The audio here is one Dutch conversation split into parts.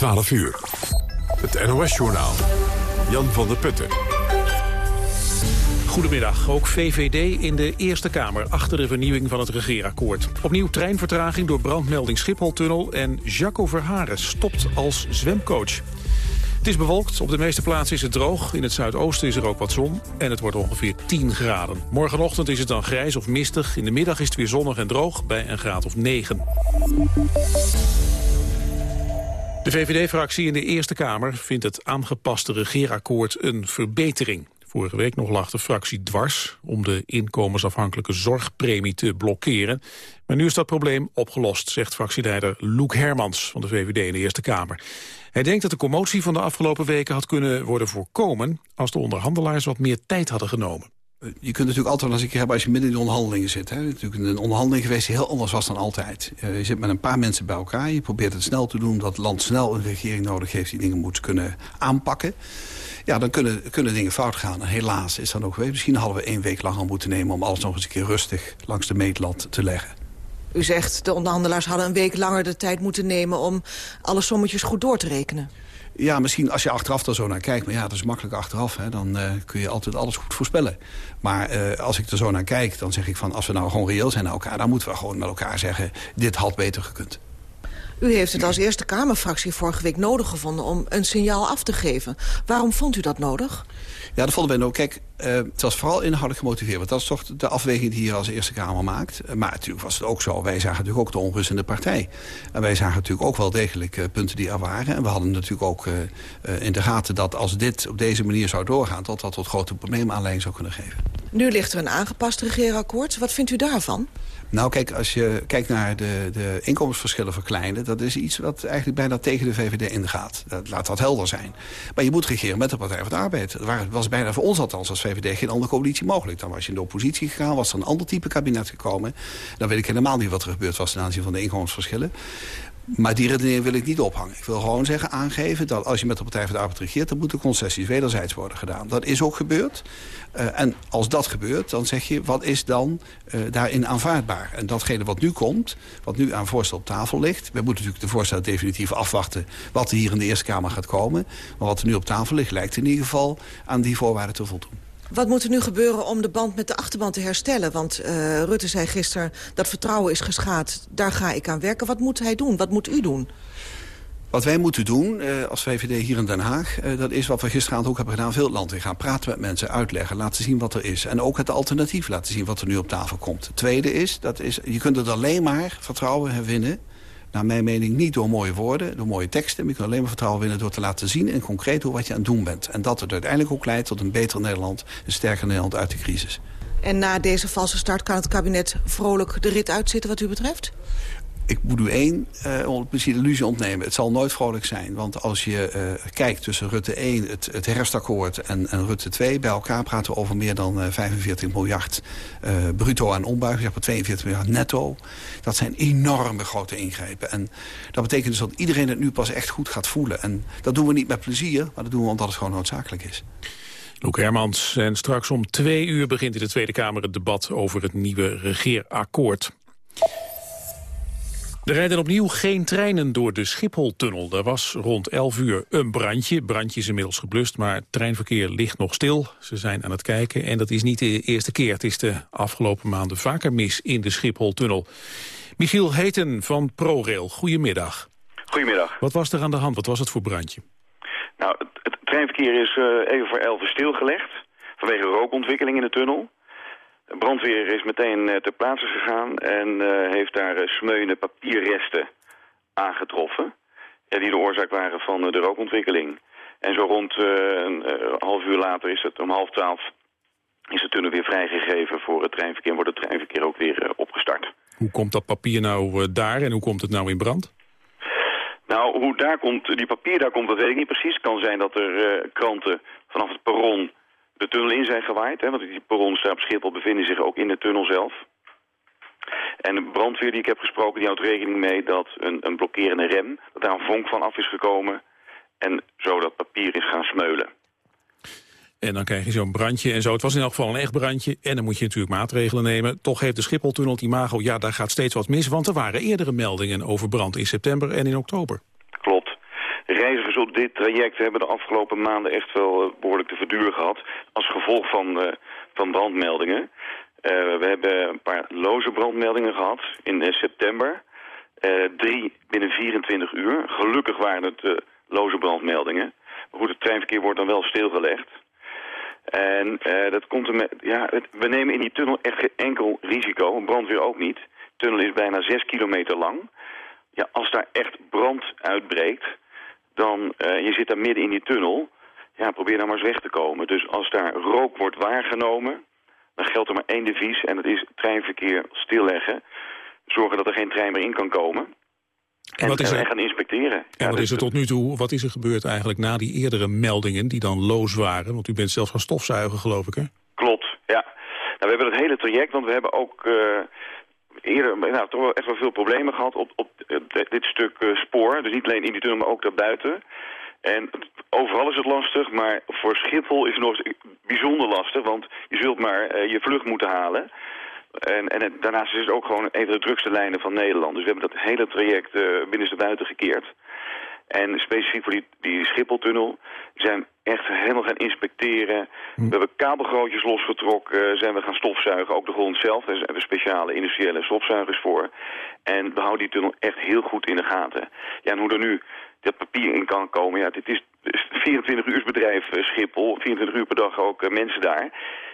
12 uur. Het NOS-journaal. Jan van der Putten. Goedemiddag. Ook VVD in de Eerste Kamer achter de vernieuwing van het regeerakkoord. Opnieuw treinvertraging door brandmelding Schipholtunnel... en Jaco Verharen stopt als zwemcoach. Het is bewolkt. Op de meeste plaatsen is het droog. In het zuidoosten is er ook wat zon. En het wordt ongeveer 10 graden. Morgenochtend is het dan grijs of mistig. In de middag is het weer zonnig en droog bij een graad of 9. De VVD-fractie in de Eerste Kamer vindt het aangepaste regeerakkoord een verbetering. Vorige week nog lag de fractie dwars om de inkomensafhankelijke zorgpremie te blokkeren. Maar nu is dat probleem opgelost, zegt fractieleider Loek Hermans van de VVD in de Eerste Kamer. Hij denkt dat de commotie van de afgelopen weken had kunnen worden voorkomen als de onderhandelaars wat meer tijd hadden genomen. Je kunt natuurlijk altijd als ik hebben als je midden in de onderhandelingen zit. Hè. Natuurlijk een onderhandeling geweest die heel anders was dan altijd. Eh, je zit met een paar mensen bij elkaar. Je probeert het snel te doen. Dat het land snel een regering nodig heeft die dingen moet kunnen aanpakken. Ja, dan kunnen, kunnen dingen fout gaan. En helaas is dat ook geweest. Misschien hadden we één week langer moeten nemen... om alles nog eens een keer rustig langs de meetlat te leggen. U zegt de onderhandelaars hadden een week langer de tijd moeten nemen... om alle sommetjes goed door te rekenen. Ja, misschien als je achteraf er zo naar kijkt. Maar ja, dat is makkelijk achteraf. Hè, dan uh, kun je altijd alles goed voorspellen. Maar uh, als ik er zo naar kijk, dan zeg ik van... als we nou gewoon reëel zijn naar elkaar... dan moeten we gewoon met elkaar zeggen... dit had beter gekund. U heeft het als Eerste Kamerfractie vorige week nodig gevonden... om een signaal af te geven. Waarom vond u dat nodig? Ja, dat vonden wij ook. Kijk, uh, het was vooral inhoudelijk gemotiveerd. Want dat is toch de afweging die je als Eerste Kamer maakt. Uh, maar natuurlijk was het ook zo. Wij zagen natuurlijk ook de onrust in de partij. En wij zagen natuurlijk ook wel degelijk uh, punten die er waren. En we hadden natuurlijk ook in de gaten dat als dit op deze manier zou doorgaan... dat dat tot grote problemen aanleiding zou kunnen geven. Nu ligt er een aangepast regeerakkoord. Wat vindt u daarvan? Nou, kijk, als je kijkt naar de, de inkomensverschillen verkleinen... dat is iets wat eigenlijk bijna tegen de VVD ingaat. Dat, laat dat helder zijn. Maar je moet regeren met de Partij van de Arbeid. Het was bijna voor ons althans als VVD geen andere coalitie mogelijk. Dan was je in de oppositie gegaan, was er een ander type kabinet gekomen. Dan weet ik helemaal niet wat er gebeurd was ten aanzien van de inkomensverschillen. Maar die redenering wil ik niet ophangen. Ik wil gewoon zeggen, aangeven dat als je met de Partij van de Arbeid regeert... dan moeten concessies wederzijds worden gedaan. Dat is ook gebeurd. Uh, en als dat gebeurt, dan zeg je, wat is dan uh, daarin aanvaardbaar? En datgene wat nu komt, wat nu aan voorstel op tafel ligt... we moeten natuurlijk de voorstel definitief afwachten... wat er hier in de Eerste Kamer gaat komen. Maar wat er nu op tafel ligt, lijkt in ieder geval aan die voorwaarden te voldoen. Wat moet er nu gebeuren om de band met de achterban te herstellen? Want uh, Rutte zei gisteren dat vertrouwen is geschaad. Daar ga ik aan werken. Wat moet hij doen? Wat moet u doen? Wat wij moeten doen uh, als VVD hier in Den Haag... Uh, dat is wat we gisteravond ook hebben gedaan. Veel land in gaan praten met mensen, uitleggen, laten zien wat er is. En ook het alternatief laten zien wat er nu op tafel komt. Het tweede is, dat is je kunt het alleen maar vertrouwen herwinnen naar mijn mening niet door mooie woorden, door mooie teksten. Maar je kunt alleen maar vertrouwen winnen door te laten zien in concreet hoe wat je aan het doen bent. En dat het uiteindelijk ook leidt tot een beter Nederland, een sterker Nederland uit de crisis. En na deze valse start kan het kabinet vrolijk de rit uitzitten wat u betreft? Ik moet u één uh, illusie ontnemen. Het zal nooit vrolijk zijn. Want als je uh, kijkt tussen Rutte 1, het, het herfstakkoord en, en, Rutte 2... bij elkaar praten we over meer dan uh, 45 miljard bruto aan ombuiging. Maar 42 miljard netto. Dat zijn enorme grote ingrepen. En dat betekent dus dat iedereen het nu pas echt goed gaat voelen. En dat doen we niet met plezier, maar dat doen we omdat het gewoon noodzakelijk is. Loek Hermans. En straks om twee uur begint in de Tweede Kamer het debat over het nieuwe regeerakkoord. Er rijden opnieuw geen treinen door de Schipholtunnel. Er was rond 11 uur een brandje. Brandje is inmiddels geblust, maar het treinverkeer ligt nog stil. Ze zijn aan het kijken en dat is niet de eerste keer. Het is de afgelopen maanden vaker mis in de Schipholtunnel. Michiel Heten van ProRail, goedemiddag. Goedemiddag. Wat was er aan de hand? Wat was het voor brandje? Nou, het, het treinverkeer is uh, even voor 11 uur stilgelegd. Vanwege rookontwikkeling in de tunnel. De brandweer is meteen uh, ter plaatse gegaan en uh, heeft daar uh, smeune papierresten aangetroffen. die de oorzaak waren van de rookontwikkeling. En zo rond een half uur later is het om half twaalf is de tunnel weer vrijgegeven voor het treinverkeer. En wordt het treinverkeer ook weer opgestart. Hoe komt dat papier nou daar en hoe komt het nou in brand? Nou, hoe daar komt, die papier daar komt, dat weet ik niet precies. Het kan zijn dat er kranten vanaf het perron de tunnel in zijn gewaaid. Hè, want die perrons daar op Schiphol bevinden zich ook in de tunnel zelf. En de brandweer die ik heb gesproken, die houdt rekening mee dat een, een blokkerende rem, dat daar een vonk van af is gekomen en zo dat papier is gaan smeulen. En dan krijg je zo'n brandje en zo. Het was in elk geval een echt brandje. En dan moet je natuurlijk maatregelen nemen. Toch heeft de Schipholtunnel het imago, ja, daar gaat steeds wat mis. Want er waren eerdere meldingen over brand in september en in oktober. Op dit traject hebben de afgelopen maanden echt wel behoorlijk te verduren gehad. Als gevolg van, van brandmeldingen. we hebben een paar loze brandmeldingen gehad in september. drie binnen 24 uur. Gelukkig waren het loze brandmeldingen. Maar goed, het treinverkeer wordt dan wel stilgelegd. En dat komt er met, ja, we nemen in die tunnel echt geen enkel risico, brandweer ook niet. De tunnel is bijna 6 kilometer lang. Ja, als daar echt brand uitbreekt, dan, uh, je zit daar midden in die tunnel, ja, probeer dan maar eens weg te komen. Dus als daar rook wordt waargenomen, dan geldt er maar één devies en dat is treinverkeer stilleggen. Zorgen dat er geen trein meer in kan komen. En, wat is er... gaan inspecteren. En wat is er tot nu toe, wat is er gebeurd eigenlijk na die eerdere meldingen die dan loos waren? Want u bent zelfs gaan stofzuigen, geloof ik, hè? Klopt, ja. Nou, we hebben het hele traject, want we hebben ook uh, eerder nou, toch wel echt wel veel problemen gehad op, op dit stuk uh, spoor. Dus niet alleen in die tunnel, maar ook daarbuiten. En overal is het lastig, maar voor Schiphol is het nog bijzonder lastig, want je zult maar uh, je vlucht moeten halen. En, en daarnaast is het ook gewoon een van de drukste lijnen van Nederland. Dus we hebben dat hele traject uh, binnenstebuiten gekeerd. En specifiek voor die, die Schipholtunnel zijn echt helemaal gaan inspecteren. Hm. We hebben kabelgrootjes losgetrokken, zijn we gaan stofzuigen, ook de grond zelf. Daar hebben we speciale industriële stofzuigers voor. En we houden die tunnel echt heel goed in de gaten. Ja, en hoe er nu dat papier in kan komen, ja, dit is 24 uur bedrijf uh, Schiphol, 24 uur per dag ook uh, mensen daar.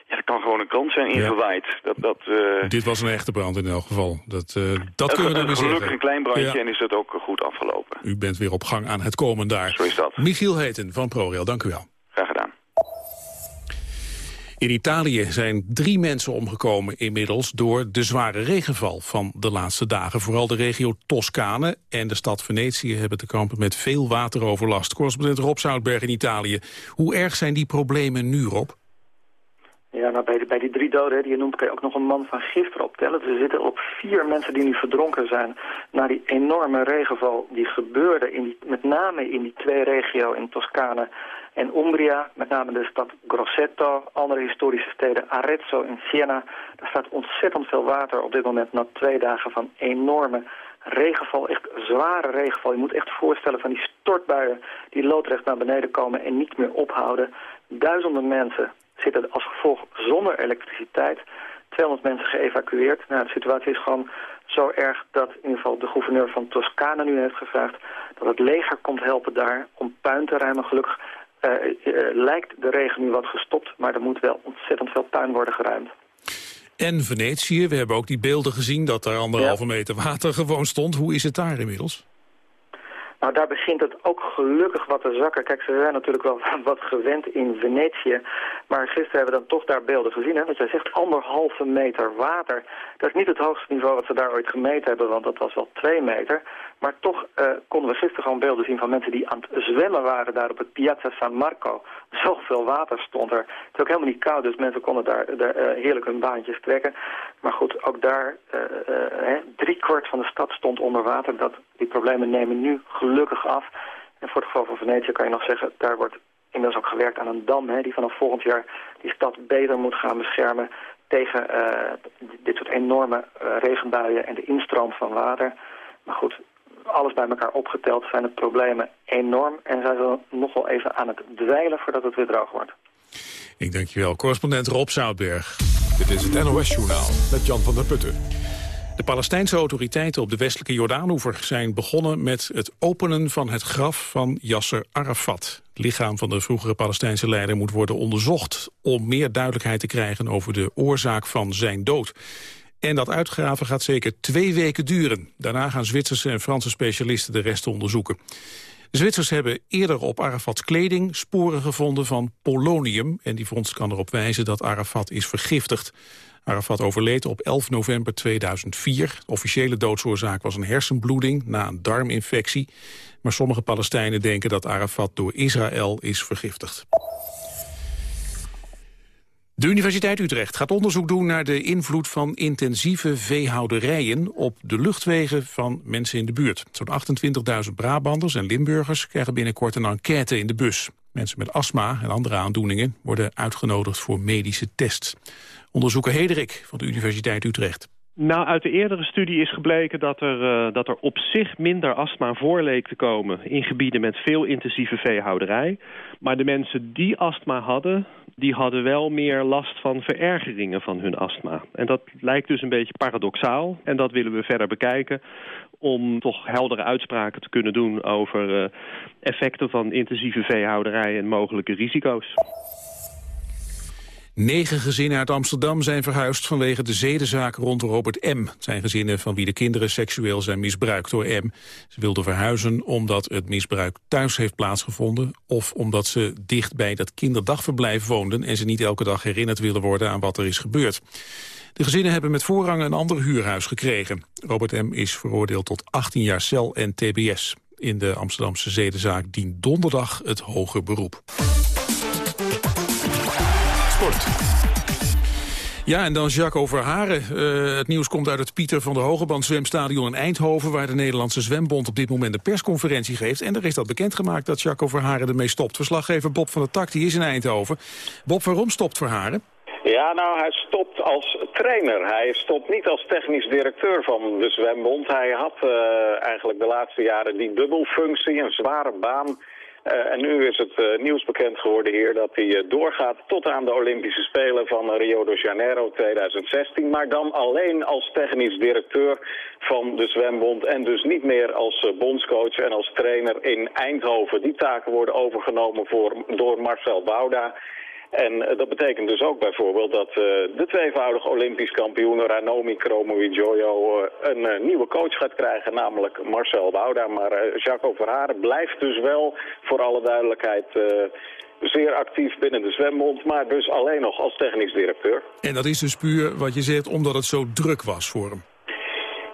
Ja, er kan gewoon een kans zijn ingewaaid. Dat, dat, uh... Dit was een echte brand in elk geval. Dat, uh, dat kunnen we dan weer Gelukkig een klein brandje en is dat ook goed afgelopen. U bent weer op gang aan het komen daar. Zo is dat. Michiel Heten van ProRail, dank u wel. Graag gedaan. In Italië zijn drie mensen omgekomen inmiddels door de zware regenval van de laatste dagen. Vooral de regio Toscane en de stad Venetië hebben te kampen met veel wateroverlast. Correspondent Rob Zoutberg in Italië. Hoe erg zijn die problemen nu, Rob? Ja, bij, bij die drie doden die je noemt kun je ook nog een man van gisteren optellen. Er zitten op vier mensen die nu verdronken zijn na die enorme regenval die gebeurde in met name in die twee regio's in Toscane en Umbria. Met name de stad Grosseto, andere historische steden Arezzo en Siena. Daar staat ontzettend veel water op dit moment na twee dagen van enorme regenval, echt zware regenval. Je moet echt voorstellen van die stortbuien die loodrecht naar beneden komen en niet meer ophouden. Duizenden mensen zitten als gevolg zonder elektriciteit. 200 mensen geëvacueerd. Nou, de situatie is gewoon zo erg dat in ieder geval de gouverneur van Toscane nu heeft gevraagd... dat het leger komt helpen daar om puin te ruimen. Gelukkig uh, uh, lijkt de regen nu wat gestopt, maar er moet wel ontzettend veel puin worden geruimd. En Venetië, we hebben ook die beelden gezien dat er anderhalve meter water gewoon stond. Hoe is het daar inmiddels? Nou, daar begint het ook gelukkig wat te zakken. Kijk, ze zijn natuurlijk wel wat gewend in Venetië. Maar gisteren hebben we dan toch daar beelden gezien. Hè? Dat jij zegt anderhalve meter water. Dat is niet het hoogste niveau wat ze daar ooit gemeten hebben, want dat was wel twee meter. Maar toch uh, konden we gisteren gewoon beelden zien van mensen die aan het zwemmen waren daar op het Piazza San Marco. Zoveel water stond er. Het is ook helemaal niet koud, dus mensen konden daar, daar uh, heerlijk hun baantjes trekken. Maar goed, ook daar, uh, drie kwart van de stad stond onder water. Dat, die problemen nemen nu gelukkig af. En voor het geval van Venetië kan je nog zeggen, daar wordt inmiddels ook gewerkt aan een dam... Hè, die vanaf volgend jaar die stad beter moet gaan beschermen tegen uh, dit soort enorme uh, regenbuien en de instroom van water. Maar goed, alles bij elkaar opgeteld zijn de problemen enorm... en zijn we nog wel even aan het dweilen voordat het weer droog wordt. Ik dank je wel. Correspondent Rob Zoutberg. Dit is het NOS-journaal met Jan van der Putten. De Palestijnse autoriteiten op de westelijke Jordaanoever zijn begonnen met het openen van het graf van Yasser Arafat. Het lichaam van de vroegere Palestijnse leider moet worden onderzocht om meer duidelijkheid te krijgen over de oorzaak van zijn dood. En dat uitgraven gaat zeker twee weken duren. Daarna gaan Zwitserse en Franse specialisten de rest onderzoeken. De Zwitsers hebben eerder op Arafats kleding sporen gevonden van polonium. En die vondst kan erop wijzen dat Arafat is vergiftigd. Arafat overleed op 11 november 2004. officiële doodsoorzaak was een hersenbloeding na een darminfectie. Maar sommige Palestijnen denken dat Arafat door Israël is vergiftigd. De Universiteit Utrecht gaat onderzoek doen naar de invloed van intensieve veehouderijen op de luchtwegen van mensen in de buurt. Zo'n 28.000 Brabanders en Limburgers krijgen binnenkort een enquête in de bus. Mensen met astma en andere aandoeningen worden uitgenodigd voor medische tests. Onderzoeker Hederik van de Universiteit Utrecht. Nou, uit de eerdere studie is gebleken dat er, uh, dat er op zich minder astma voor leek te komen... in gebieden met veel intensieve veehouderij. Maar de mensen die astma hadden, die hadden wel meer last van verergeringen van hun astma. En dat lijkt dus een beetje paradoxaal. En dat willen we verder bekijken om toch heldere uitspraken te kunnen doen over uh, effecten van intensieve veehouderij en mogelijke risico's. Negen gezinnen uit Amsterdam zijn verhuisd vanwege de zedenzaak rond Robert M. Het zijn gezinnen van wie de kinderen seksueel zijn misbruikt door M. Ze wilden verhuizen omdat het misbruik thuis heeft plaatsgevonden... of omdat ze dicht bij dat kinderdagverblijf woonden... en ze niet elke dag herinnerd willen worden aan wat er is gebeurd. De gezinnen hebben met voorrang een ander huurhuis gekregen. Robert M. is veroordeeld tot 18 jaar cel en tbs. In de Amsterdamse zedenzaak dient donderdag het hoger beroep. Ja, en dan Jacques Verharen. Uh, het nieuws komt uit het Pieter van der Hogeband zwemstadion in Eindhoven... waar de Nederlandse Zwembond op dit moment een persconferentie geeft. En er is dat bekendgemaakt dat Jacques Verharen ermee stopt. Verslaggever Bob van der Tak die is in Eindhoven. Bob, waarom stopt Verharen? Ja, nou, hij stopt als trainer. Hij stopt niet als technisch directeur van de Zwembond. Hij had uh, eigenlijk de laatste jaren die dubbelfunctie, een zware baan uh, en nu is het uh, nieuws bekend geworden hier dat hij uh, doorgaat tot aan de Olympische Spelen van Rio de Janeiro 2016. Maar dan alleen als technisch directeur van de zwembond en dus niet meer als bondscoach en als trainer in Eindhoven. Die taken worden overgenomen voor, door Marcel Bouda. En eh, dat betekent dus ook bijvoorbeeld dat uh, de tweevoudig Olympisch kampioen Ranomi Kromowidjojo uh, een nieuwe coach gaat krijgen, namelijk Marcel Bouda. Maar Jaco Verharen blijft dus wel, voor alle duidelijkheid, zeer actief binnen de zwembond, maar dus alleen nog als technisch directeur. En dat is dus puur wat je zegt omdat het zo druk was voor hem?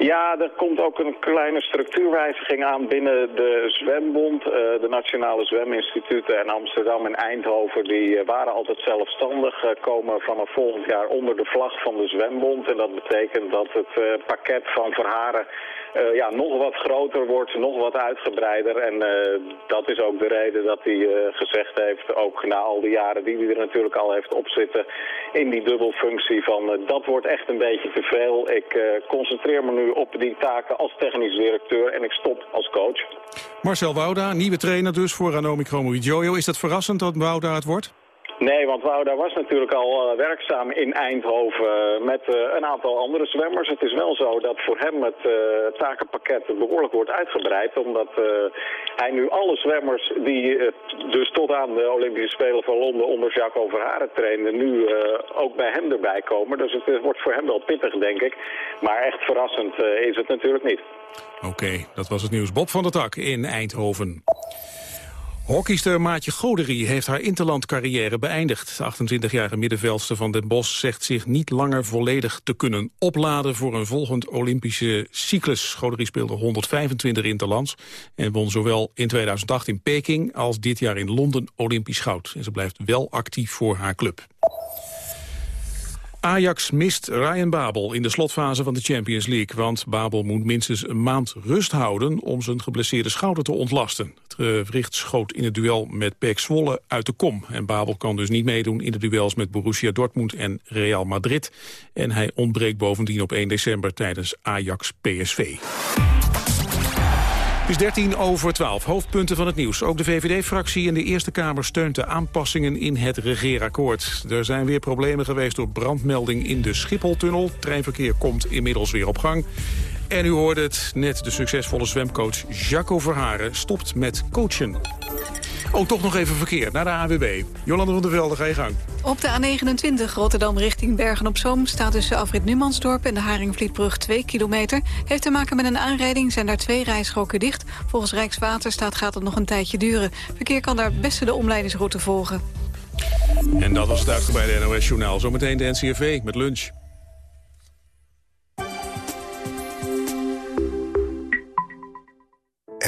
Ja, er komt ook een kleine structuurwijziging aan binnen de zwembond. Uh, de Nationale Zweminstituten en Amsterdam en Eindhoven die uh, waren altijd zelfstandig. Uh, komen vanaf volgend jaar onder de vlag van de zwembond. En dat betekent dat het pakket van Verharen uh, ja, nog wat groter wordt, nog wat uitgebreider. En uh, dat is ook de reden dat hij uh, gezegd heeft, ook na al die jaren die hij er natuurlijk al heeft opzitten, in die dubbelfunctie van dat wordt echt een beetje te veel. Ik concentreer me nu op die taken als technisch directeur en ik stop als coach. Marcel Wouda, nieuwe trainer dus voor Anomi Jojo. Is dat verrassend dat Wouda het wordt? Nee, want Wouda was natuurlijk al uh, werkzaam in Eindhoven uh, met uh, een aantal andere zwemmers. Het is wel zo dat voor hem het takenpakket behoorlijk wordt uitgebreid. Omdat hij nu alle zwemmers die dus tot aan de Olympische Spelen van Londen onder Jacques Overharen trainen, nu ook bij hem erbij komen. Dus het wordt voor hem wel pittig, denk ik. Maar echt verrassend is het natuurlijk niet. Oké, dat was het nieuws. Bob van der Tak in Eindhoven. Hockeyster Maatje Goderie heeft haar interlandcarrière beëindigd. De 28-jarige middenveldster van Den Bosch zegt zich niet langer volledig te kunnen opladen voor een volgend Olympische cyclus. Goderie speelde 125 interlands en won zowel in 2008 in Peking als dit jaar in Londen Olympisch goud. En ze blijft wel actief voor haar club. Ajax mist Ryan Babel in de slotfase van de Champions League. Want Babel moet minstens een maand rust houden om zijn geblesseerde schouder te ontlasten. Het gewricht schoot in het duel met Pek Zwolle uit de kom. En Babel kan dus niet meedoen in de duels met Borussia Dortmund en Real Madrid. En hij ontbreekt bovendien op 1 december tijdens Ajax-PSV. Het is 13 over 12. Hoofdpunten van het nieuws. Ook de VVD-fractie in de Eerste Kamer steunt de aanpassingen in het regeerakkoord. Er zijn weer problemen geweest door brandmelding in de Schipholtunnel. Treinverkeer komt inmiddels weer op gang. En u hoorde het, net de succesvolle zwemcoach Jaco Verharen stopt met coachen. Ook toch nog even verkeer naar de AWB. Jolande van der Velde, ga je gang. Op de A29 Rotterdam richting Bergen-op-Zoom... staat tussen Afrit Numansdorp en de Haringvlietbrug 2 kilometer. Heeft te maken met een aanrijding, zijn daar twee rijstroken dicht. Volgens Rijkswaterstaat gaat het nog een tijdje duren. Verkeer kan daar best de omleidingsroute volgen. En dat was het uitgebreide NOS-journaal. Zometeen de NCRV met lunch.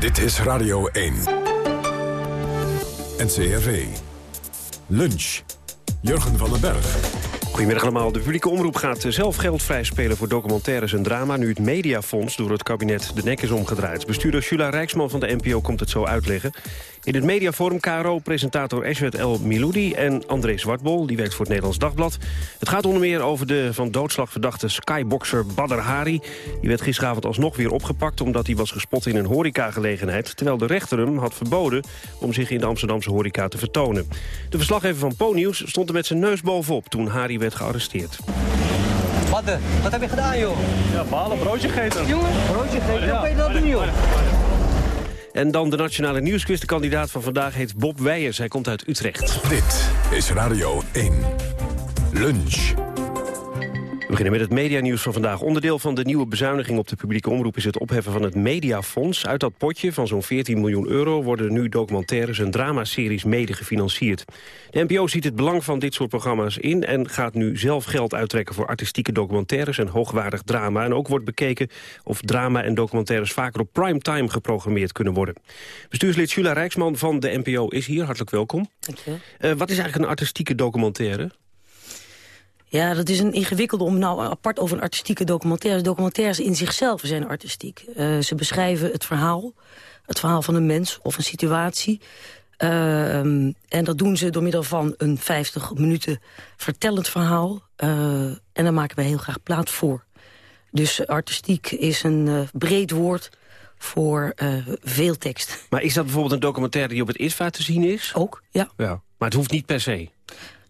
Dit is Radio 1. NCRV. Lunch. Jurgen van den Berg. Goedemiddag allemaal. De publieke omroep gaat zelf geld vrijspelen voor documentaires en drama... nu het Mediafonds door het kabinet de nek is omgedraaid. Bestuurder Jula Rijksman van de NPO komt het zo uitleggen. In het mediaforum KRO-presentator Eswet El Miloudi en André Zwartbol... die werkt voor het Nederlands Dagblad. Het gaat onder meer over de van doodslag verdachte skyboxer Badr Hari. Die werd gisteravond alsnog weer opgepakt... omdat hij was gespot in een horecagelegenheid... terwijl de rechter hem had verboden om zich in de Amsterdamse horeca te vertonen. De verslaggever van Po-nieuws stond er met zijn neus bovenop... toen Hari werd gearresteerd. Wat, wat heb je gedaan, joh? Ja, balen, broodje gegeten. Jongen, broodje gegeten? Kan je dat doen, joh? En dan de nationale nieuwsquiz. Kandidaat van vandaag heet Bob Weijers. Hij komt uit Utrecht. Dit is Radio 1. Lunch. We beginnen met het medianieuws van vandaag. Onderdeel van de nieuwe bezuiniging op de publieke omroep... is het opheffen van het Mediafonds. Uit dat potje van zo'n 14 miljoen euro... worden nu documentaires en dramaseries mede gefinancierd. De NPO ziet het belang van dit soort programma's in... en gaat nu zelf geld uittrekken voor artistieke documentaires... en hoogwaardig drama. En ook wordt bekeken of drama en documentaires... vaker op primetime geprogrammeerd kunnen worden. Bestuurslid Jula Rijksman van de NPO is hier. Hartelijk welkom. Dank je. Uh, wat is eigenlijk een artistieke documentaire? Ja, dat is een ingewikkelde om nou apart over een artistieke documentaire. Documentaires in zichzelf zijn artistiek. Uh, ze beschrijven het verhaal, het verhaal van een mens of een situatie. Uh, en dat doen ze door middel van een 50 minuten vertellend verhaal. Uh, en daar maken wij heel graag plaats voor. Dus artistiek is een breed woord voor veel tekst. Maar is dat bijvoorbeeld een documentaire die op het ISVA te zien is? Ook, ja. ja. Maar het hoeft niet per se?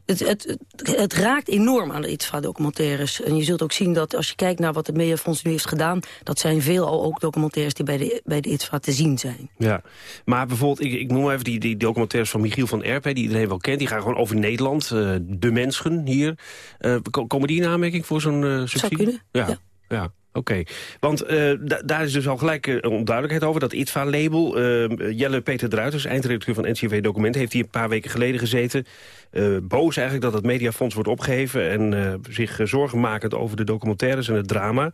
Het, het, het, raakt enorm aan de ITVA-documentaires. En je zult ook zien dat als je kijkt naar wat het Mediafonds nu heeft gedaan... dat zijn veel al ook documentaires die bij de, bij de ITVA te zien zijn. Ja, maar bijvoorbeeld, ik, ik noem even die, die documentaires van Michiel van Erp... die iedereen wel kent, die gaan gewoon over Nederland. Uh, de mensen hier. Uh, komen die in aanmerking voor zo'n uh, subsidie? Zou kunnen, ja. ja. ja. Oké, want uh, daar is dus al gelijk uh, onduidelijkheid over. Dat ITVA-label, uh, Jelle Peter Druiters, eindredacteur van NCV Document... heeft hier een paar weken geleden gezeten. boos eigenlijk dat het Mediafonds wordt opgeheven... en zich zorgen makend over de documentaires en het drama.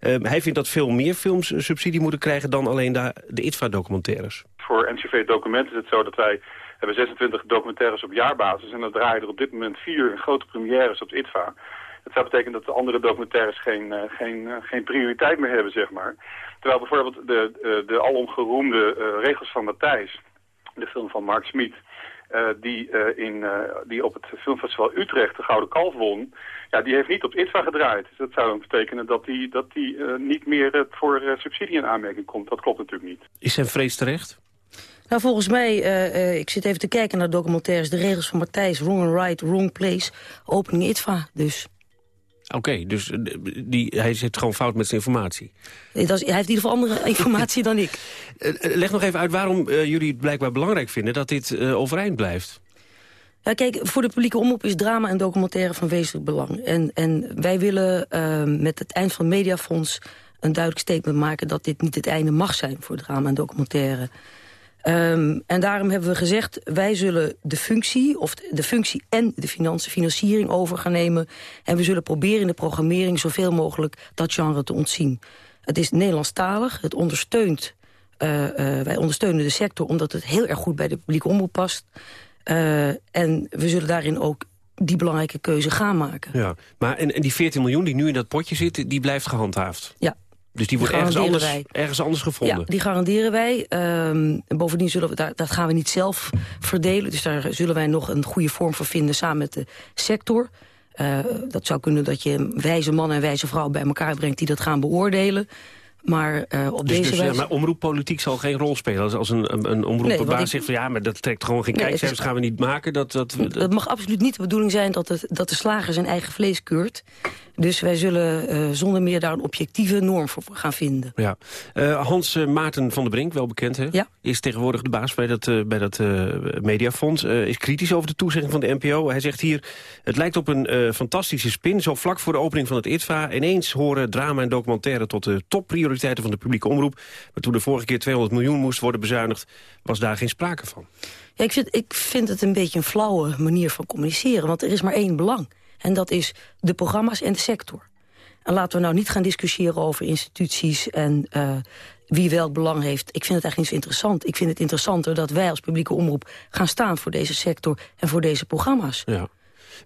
hij vindt dat veel meer films subsidie moeten krijgen... dan alleen de, ITVA-documentaires. Voor NCV Document is het zo dat wij hebben 26 documentaires op jaarbasis... en dan draaien er op dit moment vier grote premières op ITVA... Het zou betekenen dat de andere documentaires geen, uh, geen, uh, geen prioriteit meer hebben, zeg maar. Terwijl bijvoorbeeld de, uh, de alomgeroemde regels van Matthijs, de film van Mark Smit... die, in, die op het filmfestival Utrecht de Gouden Kalf won... Ja, die heeft niet op ITVA gedraaid. Dus dat zou dan betekenen dat die, dat die niet meer voor subsidie in aanmerking komt. Dat klopt natuurlijk niet. Is zijn vrees terecht? Nou, volgens mij, ik zit even te kijken naar documentaires... de regels van Matthijs, Wrong and Right, Wrong Place, opening ITVA dus... Oké, okay, dus die, hij zit gewoon fout met zijn informatie. Dat is, hij heeft in ieder geval andere informatie dan ik. Leg nog even uit waarom uh, jullie het blijkbaar belangrijk vinden... dat dit uh, overeind blijft. Ja, kijk, voor de publieke omroep is drama en documentaire van wezenlijk belang. En, en wij willen uh, met het eind van het Mediafonds een duidelijk statement maken... dat dit niet het einde mag zijn voor drama en documentaire. Um, en daarom hebben we gezegd, wij zullen de functie, of de functie en de financiering over gaan nemen. En we zullen proberen in de programmering zoveel mogelijk dat genre te ontzien. Het is Nederlandstalig, het ondersteunt, uh, uh, wij ondersteunen de sector omdat het heel erg goed bij de publieke omroep past. Uh, en we zullen daarin ook die belangrijke keuze gaan maken. Ja, maar en, en die 14 miljoen die nu in dat potje zit, die blijft gehandhaafd? Ja, dus die wordt ergens anders, ergens anders gevonden? Ja, die garanderen wij. Um, bovendien zullen we, daar, dat gaan we niet zelf verdelen. Dus daar zullen wij nog een goede vorm voor vinden samen met de sector. Uh, dat zou kunnen dat je wijze man en wijze vrouw bij elkaar brengt... die dat gaan beoordelen. Maar uh, op dus, deze dus, wijze... Ja, maar omroeppolitiek zal geen rol spelen. Als een, een, een omroepbaas nee, zegt van ja, maar dat trekt gewoon geen nee, kijkcijfers, gaan we niet maken. Dat, dat, dat... dat mag absoluut niet de bedoeling zijn dat, het, dat de slager zijn eigen vlees keurt. Dus wij zullen uh, zonder meer daar een objectieve norm voor gaan vinden. Ja. Uh, Hans uh, Maarten van der Brink, wel bekend hè? Ja. Is tegenwoordig de baas bij dat, bij dat mediafonds. is kritisch over de toezegging van de NPO. Hij zegt hier, het lijkt op een fantastische spin. Zo vlak voor de opening van het ITVA. Ineens horen drama en documentaire tot de topprioriteiten van de publieke omroep. Maar toen de vorige keer 200 miljoen moest worden bezuinigd... was daar geen sprake van. Ja, ik, vind, ik vind het een beetje een flauwe manier van communiceren. Want er is maar één belang. En dat is de programma's en de sector. En laten we nou niet gaan discussiëren over instituties en uh, wie welk belang heeft. Ik vind het eigenlijk niet interessant. Ik vind het interessanter dat wij als publieke omroep gaan staan voor deze sector en voor deze programma's. Ja.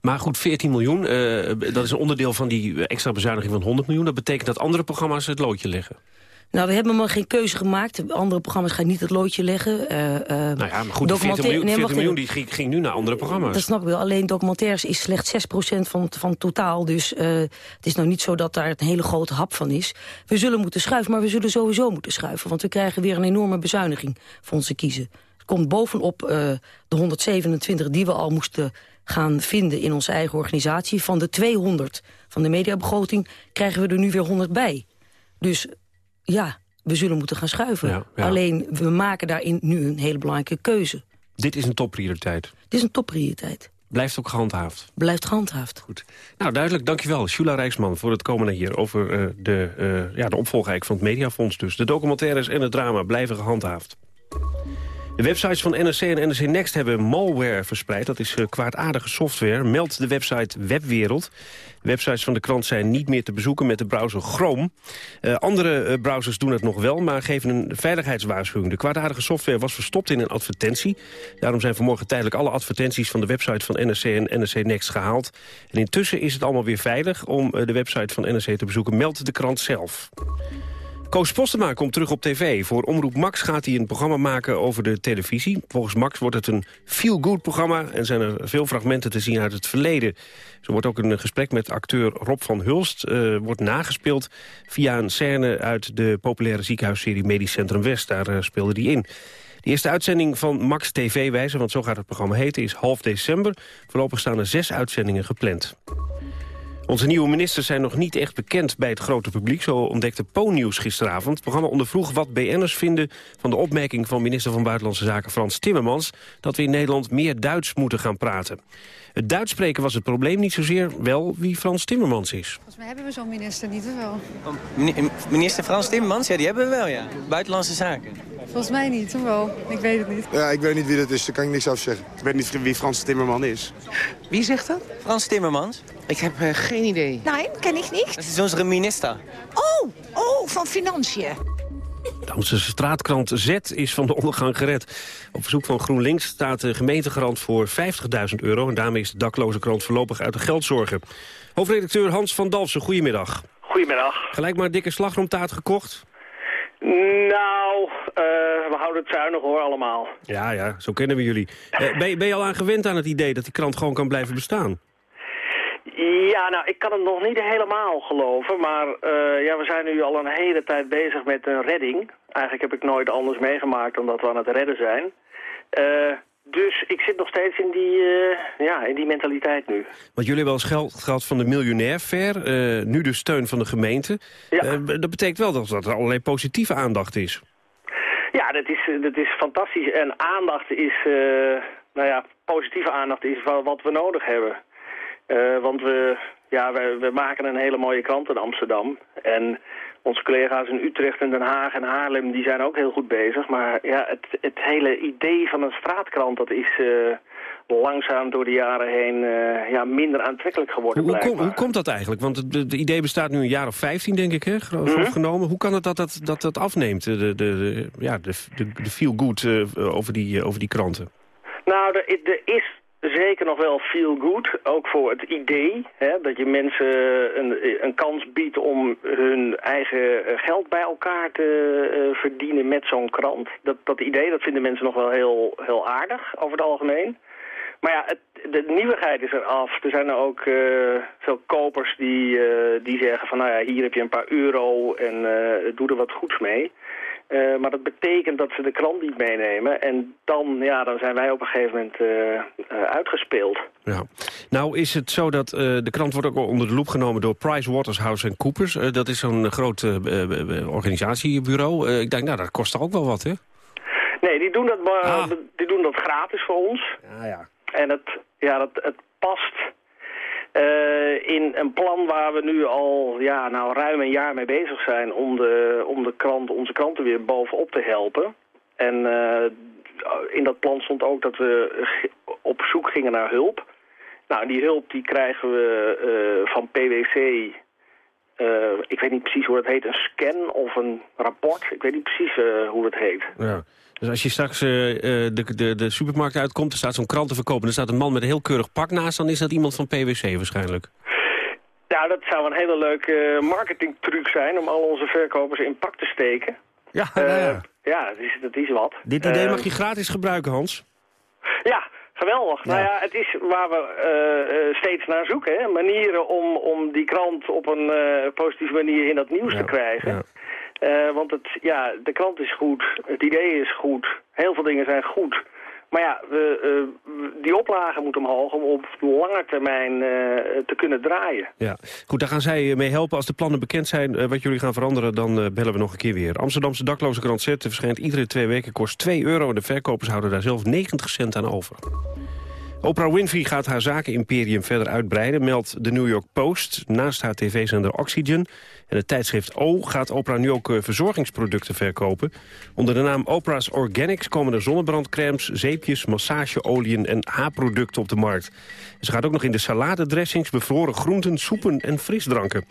Maar goed, 14 miljoen, uh, dat is een onderdeel van die extra bezuiniging van 100 miljoen. Dat betekent dat andere programma's het loodje leggen. Nou, we hebben maar geen keuze gemaakt. Andere programma's gaan niet het loodje leggen. Uh, uh, nou ja, maar goed, 40 miljoen, 40 miljoen die ging, ging, nu naar andere programma's. Dat snap ik wel. Alleen documentaires is slechts 6% van, van totaal. Dus uh, het is nou niet zo dat daar een hele grote hap van is. We zullen moeten schuiven, maar we zullen sowieso moeten schuiven. Want we krijgen weer een enorme bezuiniging voor onze kiezen. Het komt bovenop de 127 die we al moesten gaan vinden in onze eigen organisatie. Van de 200 van de mediabegroting krijgen we er nu weer 100 bij. Dus ja, we zullen moeten gaan schuiven. Ja, ja. Alleen, we maken daarin nu een hele belangrijke keuze. Dit is een topprioriteit? Dit is een topprioriteit. Blijft ook gehandhaafd? Blijft gehandhaafd. Goed. Nou, duidelijk. Dankjewel, Shula Rijksman, voor het komende hier... over uh, de, uh, ja, de opvolgijk van het Mediafonds dus. De documentaires en het drama blijven gehandhaafd. De websites van NRC en NRC Next hebben malware verspreid. Dat is uh, kwaadaardige software, meldt de website Webwereld. Websites van de krant zijn niet meer te bezoeken met de browser Chrome. Uh, andere uh, browsers doen het nog wel, maar geven een veiligheidswaarschuwing. De kwaadaardige software was verstopt in een advertentie. Daarom zijn vanmorgen tijdelijk alle advertenties van de website van NRC en NRC Next gehaald. En intussen is het allemaal weer veilig om de website van NRC te bezoeken, meldt de krant zelf. Koos Postema komt terug op tv. Voor Omroep Max gaat hij een programma maken over de televisie. Volgens Max wordt het een feel-good programma... en zijn er veel fragmenten te zien uit het verleden. Zo wordt ook een gesprek met acteur Rob van Hulst... Uh, wordt nagespeeld via een scène uit de populaire ziekenhuisserie Medisch Centrum West. Daar uh, speelde hij in. De eerste uitzending van Max TV-wijze, want zo gaat het programma heten... is half december. Voorlopig staan er zes uitzendingen gepland. Onze nieuwe ministers zijn nog niet echt bekend bij het grote publiek. Zo ontdekte Po-nieuws gisteravond. Het programma ondervroeg wat BN'ers vinden van de opmerking van minister van Buitenlandse Zaken Frans Timmermans... dat we in Nederland meer Duits moeten gaan praten. Het Duits spreken was het probleem niet zozeer wel wie Frans Timmermans is. Volgens mij hebben we zo'n minister niet, of wel? Minister Frans Timmermans, ja, die hebben we wel, ja. Buitenlandse Zaken. Volgens mij niet, of wel? Ik weet het niet. Ja, ik weet niet wie dat is, daar kan ik niks over zeggen. Ik weet niet wie Frans Timmerman is. Wie zegt dat? Frans Timmermans. Ik heb uh, geen idee. Nee, ken ik niet. Dat is onze minister. Oh, oh, van Financiën. De Amsterdamse straatkrant Z is van de ondergang gered. Op verzoek van GroenLinks staat de gemeentegarant voor 50.000 euro... en daarmee is de dakloze krant voorlopig uit de geldzorgen. Hoofdredacteur Hans van Dalfsen, goedemiddag. Goedemiddag. Gelijk maar dikke slagroomtaart gekocht? Nou, uh, we houden het zuinig hoor, allemaal. Ja, ja, zo kennen we jullie. Uh, ben, ben je al aan gewend aan het idee dat die krant gewoon kan blijven bestaan? Ja, nou, ik kan het nog niet helemaal geloven, maar uh, ja, we zijn nu al een hele tijd bezig met een redding. Eigenlijk heb ik nooit anders meegemaakt dan dat we aan het redden zijn. Uh, dus ik zit nog steeds in die, uh, ja, in die mentaliteit nu. Want jullie hebben al geld gehad van de miljonair fair, nu de steun van de gemeente. Ja. dat betekent wel dat, dat er allerlei positieve aandacht is. Ja, dat is, dat is fantastisch. En aandacht is, nou ja, positieve aandacht is wat we nodig hebben. Eh, want we, ja, we, we maken een hele mooie krant in Amsterdam. En onze collega's in Utrecht en Den Haag en Haarlem die zijn ook heel goed bezig. Maar ja, het, het hele idee van een straatkrant dat is uh, langzaam door de jaren heen uh, ja, minder aantrekkelijk geworden. Hoe, kom, hoe, komt dat eigenlijk? Want het idee bestaat nu een jaar of 15 denk ik, hè, grof genomen. Hoe kan het dat dat, dat, dat afneemt, de, de, de, ja, de, de, de feel good uh, over, die, over die kranten? Nou, er, er is zeker nog wel feel good. Ook voor het idee hè, dat je mensen een, een kans biedt om hun eigen eh, geld bij elkaar te uh, verdienen met zo'n krant. Dat, dat idee dat vinden mensen nog wel heel, heel aardig over het algemeen. Maar ja, het, de nieuwigheid is er af. Er zijn er ook uh, veel kopers die, die zeggen van nou ja, hier heb je een paar euro en doe er wat goeds mee. Uh, maar dat betekent dat ze de krant niet meenemen. En dan, ja, dan zijn wij op een gegeven moment uh, uh, uitgespeeld. Ja. Nou is het zo dat de krant wordt ook onder de loep genomen door PricewaterhouseCoopers. dat is zo'n groot organisatiebureau. ik denk, nou, dat kost toch ook wel wat, hè? Nee, die doen dat, ah. die doen dat gratis voor ons. Ja, ja. En het, ja, dat, het past uh, in een plan waar we nu al ja, nou, ruim een jaar mee bezig zijn om, de, om de krant, onze kranten weer bovenop te helpen. En uh, in dat plan stond ook dat we op zoek gingen naar hulp. Nou, die hulp die krijgen we uh, van PwC. Ik weet niet precies hoe dat heet, een scan of een rapport. Ik weet niet precies hoe het heet. Ja. Dus als je straks uh, de, de, de supermarkt uitkomt, er staat zo'n krant te verkopen... er staat een man met een heel keurig pak naast, dan is dat iemand van PwC waarschijnlijk. Ja, dat zou een hele leuke marketingtruc zijn om al onze verkopers in pak te steken. Ja, nou ja. ja dat, is, dat is wat. Dit idee mag je gratis gebruiken, Hans. Ja, geweldig. Nou ja, het is waar we uh, steeds naar zoeken. Hè? Manieren om, om die krant op een uh, positieve manier in dat nieuws te krijgen. Ja. Uh, want het, ja, de krant is goed, het idee is goed, heel veel dingen zijn goed. Maar ja, we, uh, die oplagen moeten omhoog om op lange termijn uh, te kunnen draaien. Ja, goed, daar gaan zij mee helpen. Als de plannen bekend zijn wat jullie gaan veranderen, dan bellen we nog een keer weer. Amsterdamse dakloze krant Z verschijnt iedere twee weken, kost 2 euro. En de verkopers houden daar zelf 90 cent aan over. Oprah Winfrey gaat haar zakenimperium verder uitbreiden, meldt de New York Post. Naast haar tv-zender Oxygen en het tijdschrift O gaat Oprah nu ook eh, verzorgingsproducten verkopen. Onder de naam Oprah's Organics komen er zonnebrandcremes, zeepjes, massageolieën en haarproducten op de markt. Ze gaat ook nog in de saladedressings, bevroren groenten, soepen en frisdranken.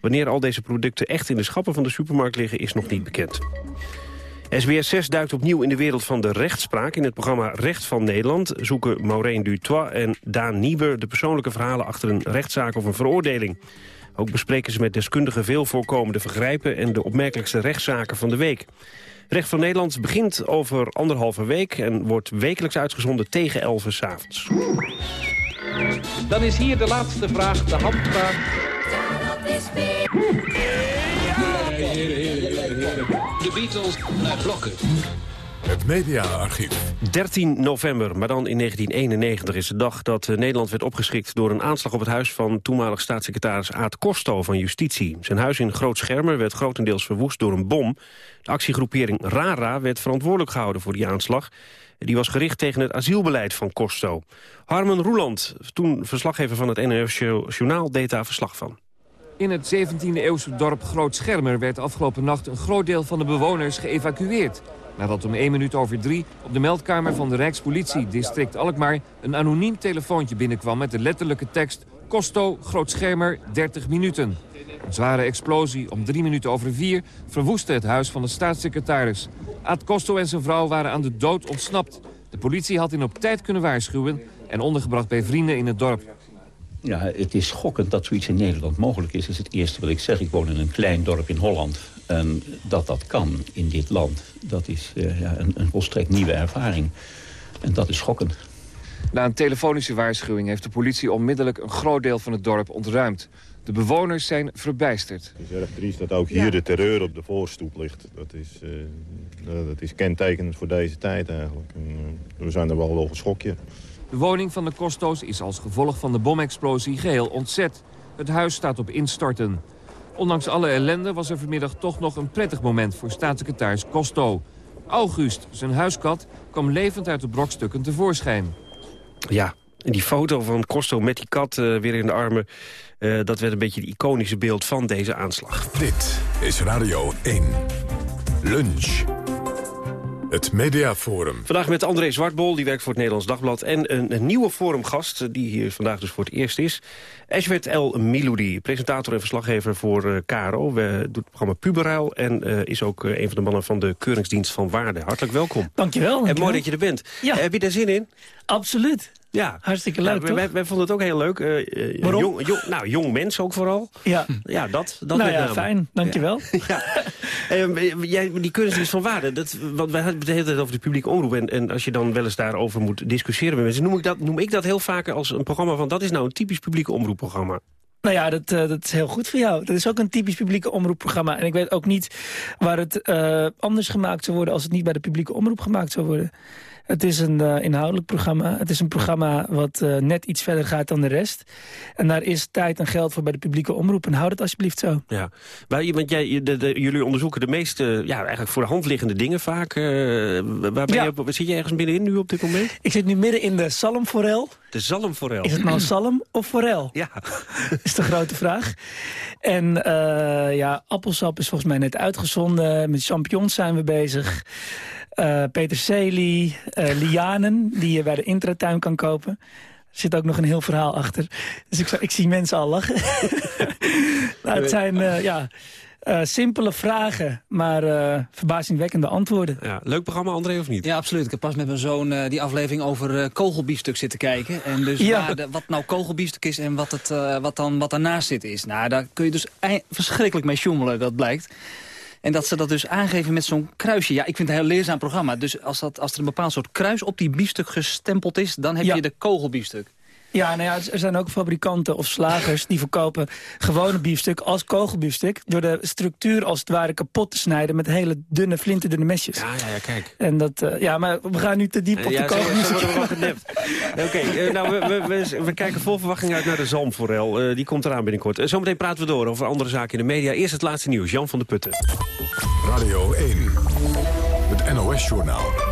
Wanneer al deze producten echt in de schappen van de supermarkt liggen is nog niet bekend. SBS 6 duikt opnieuw in de wereld van de rechtspraak. In het programma Recht van Nederland zoeken Maureen Dutois en Daan Nieber... de persoonlijke verhalen achter een rechtszaak of een veroordeling. Ook bespreken ze met deskundigen veel voorkomende vergrijpen... en de opmerkelijkste rechtszaken van de week. Recht van Nederland begint over anderhalve week... en wordt wekelijks uitgezonden tegen 11 uur avonds. Dan is hier de laatste vraag, de handvraag. De Beatles naar blokken. Het mediaarchief. 13 november, maar dan in 1991 is de dag dat eh, Nederland werd opgeschrikt... door een aanslag op het huis van toenmalig staatssecretaris Aad Kosto van Justitie. Zijn huis in Groot Schermer werd grotendeels verwoest door een bom. De actiegroepering RARA werd verantwoordelijk gehouden voor die aanslag. Die was gericht tegen het asielbeleid van Kosto. Harmen Roeland, toen verslaggever van het NRF Journaal, deed daar verslag van. In het 17e-eeuwse dorp Groot Schermer werd afgelopen nacht een groot deel van de bewoners geëvacueerd. Nadat om 1 minuut over 3 op de meldkamer van de Rijkspolitie district Alkmaar een anoniem telefoontje binnenkwam met de letterlijke tekst Kosto, Groot Schermer, 30 minuten. Een zware explosie om 3 minuten over 4 verwoestte het huis van de staatssecretaris. Aad Kosto en zijn vrouw waren aan de dood ontsnapt. De politie had hen op tijd kunnen waarschuwen en ondergebracht bij vrienden in het dorp. Ja, het is schokkend dat zoiets in Nederland mogelijk is. Dat is het eerste wat ik zeg. Ik woon in een klein dorp in Holland. En dat dat kan in dit land, dat is uh, ja, een, een volstrekt nieuwe ervaring. En dat is schokkend. Na een telefonische waarschuwing heeft de politie onmiddellijk een groot deel van het dorp ontruimd. De bewoners zijn verbijsterd. Het is erg triest dat ook hier de terreur op de voorstoep ligt. Dat is, uh, dat is kentekenend voor deze tijd eigenlijk. En, uh, we zijn er wel wel geschokje. De woning van de Kosto's is als gevolg van de bomexplosie geheel ontzet. Het huis staat op instorten. Ondanks alle ellende was er vanmiddag toch nog een prettig moment voor staatssecretaris Kosto. August, zijn huiskat, kwam levend uit de brokstukken tevoorschijn. Ja, en die foto van Costo met die kat eh, weer in de armen... eh, dat werd een beetje het iconische beeld van deze aanslag. Dit is Radio 1. Lunch. Het Mediaforum. Vandaag met André Zwartbol, die werkt voor het Nederlands Dagblad... en een, een nieuwe forumgast, eh, die hier vandaag dus voor het eerst is. Eshwet El Miloudi, presentator en verslaggever voor uh, KRO. We doet het programma Puberuil en uh, is ook uh, een van de mannen van de Keuringsdienst van Waarde. Hartelijk welkom. Dankjewel. dankjewel. En mooi dat je er bent. Ja. Heb je daar zin in? Absoluut. Ja. Hartstikke leuk, ja, wij, wij, vonden het ook heel leuk. Uh, Waarom? Jong, jong, nou, jong mens ook vooral. Ja. Ja, dat. dat nou ja, fijn. Dankjewel. Ja. ja. uh, jij, die kunstdienst van waarde. Dat, want wij hebben het de hele tijd over de publieke omroep. En, en als je dan wel eens daarover moet discussiëren met mensen... noem ik dat, noem ik dat heel vaak als een programma van... dat is nou een typisch publieke omroepprogramma. Nou ja, dat, uh, dat is heel goed voor jou. Dat is ook een typisch publieke omroepprogramma. En ik weet ook niet waar het uh, anders gemaakt zou worden... als het niet bij de publieke omroep gemaakt zou worden. Het is een uh, inhoudelijk programma. Het is een programma wat uh, net iets verder gaat dan de rest. En daar is tijd en geld voor bij de publieke omroep. En houd het alsjeblieft zo. Ja, maar, want jij, de, de, jullie onderzoeken de meest ja, eigenlijk voor de hand liggende dingen vaak. Uh, waar ben ja. je op, zit je ergens middenin nu op dit moment? Ik zit nu midden in de zalmforel. De zalmforel? Is het nou zalm of forel? Ja. is de grote vraag. En ja, appelsap is volgens mij net uitgezonden. Met champignons zijn we bezig. Uh, peterselie, uh, lianen, die je bij de intratuin kan kopen. Er zit ook nog een heel verhaal achter. Dus ik, ik zie mensen al lachen. nou, het zijn uh, ja, simpele vragen, maar verbazingwekkende antwoorden. Ja, leuk programma, André, of niet? Ja, absoluut. Ik heb pas met mijn zoon die aflevering over kogelbiefstuk zitten kijken. En dus ja. de, wat nou kogelbiefstuk is en wat, het, wat, dan, wat daarnaast zit is. Nou, daar kun je dus verschrikkelijk mee sjoemelen, dat blijkt. En dat ze dat dus aangeven met zo'n kruisje. Ja, ik vind het een heel leerzaam programma. Dus als, dat, als er een bepaald soort kruis op die biefstuk gestempeld is... dan heb ja. je de kogelbiefstuk. Ja, nou ja, er zijn ook fabrikanten of slagers die verkopen gewone biefstuk als kogelbiefstuk. Door de structuur als het ware kapot te snijden met hele dunne, flinterdunne mesjes. Ja, ja, ja, kijk. En dat, uh, ja, maar we gaan nu te diep op ja, de kogelbiefstuk. Ja, zo Oké, okay, uh, nou, we, we, we, we, kijken vol verwachting uit naar de zalmforel. Uh, die komt eraan binnenkort. Uh, zometeen praten we door over andere zaken in de media. Eerst het laatste nieuws, Jan van der Putten. Radio 1, het NOS-journaal.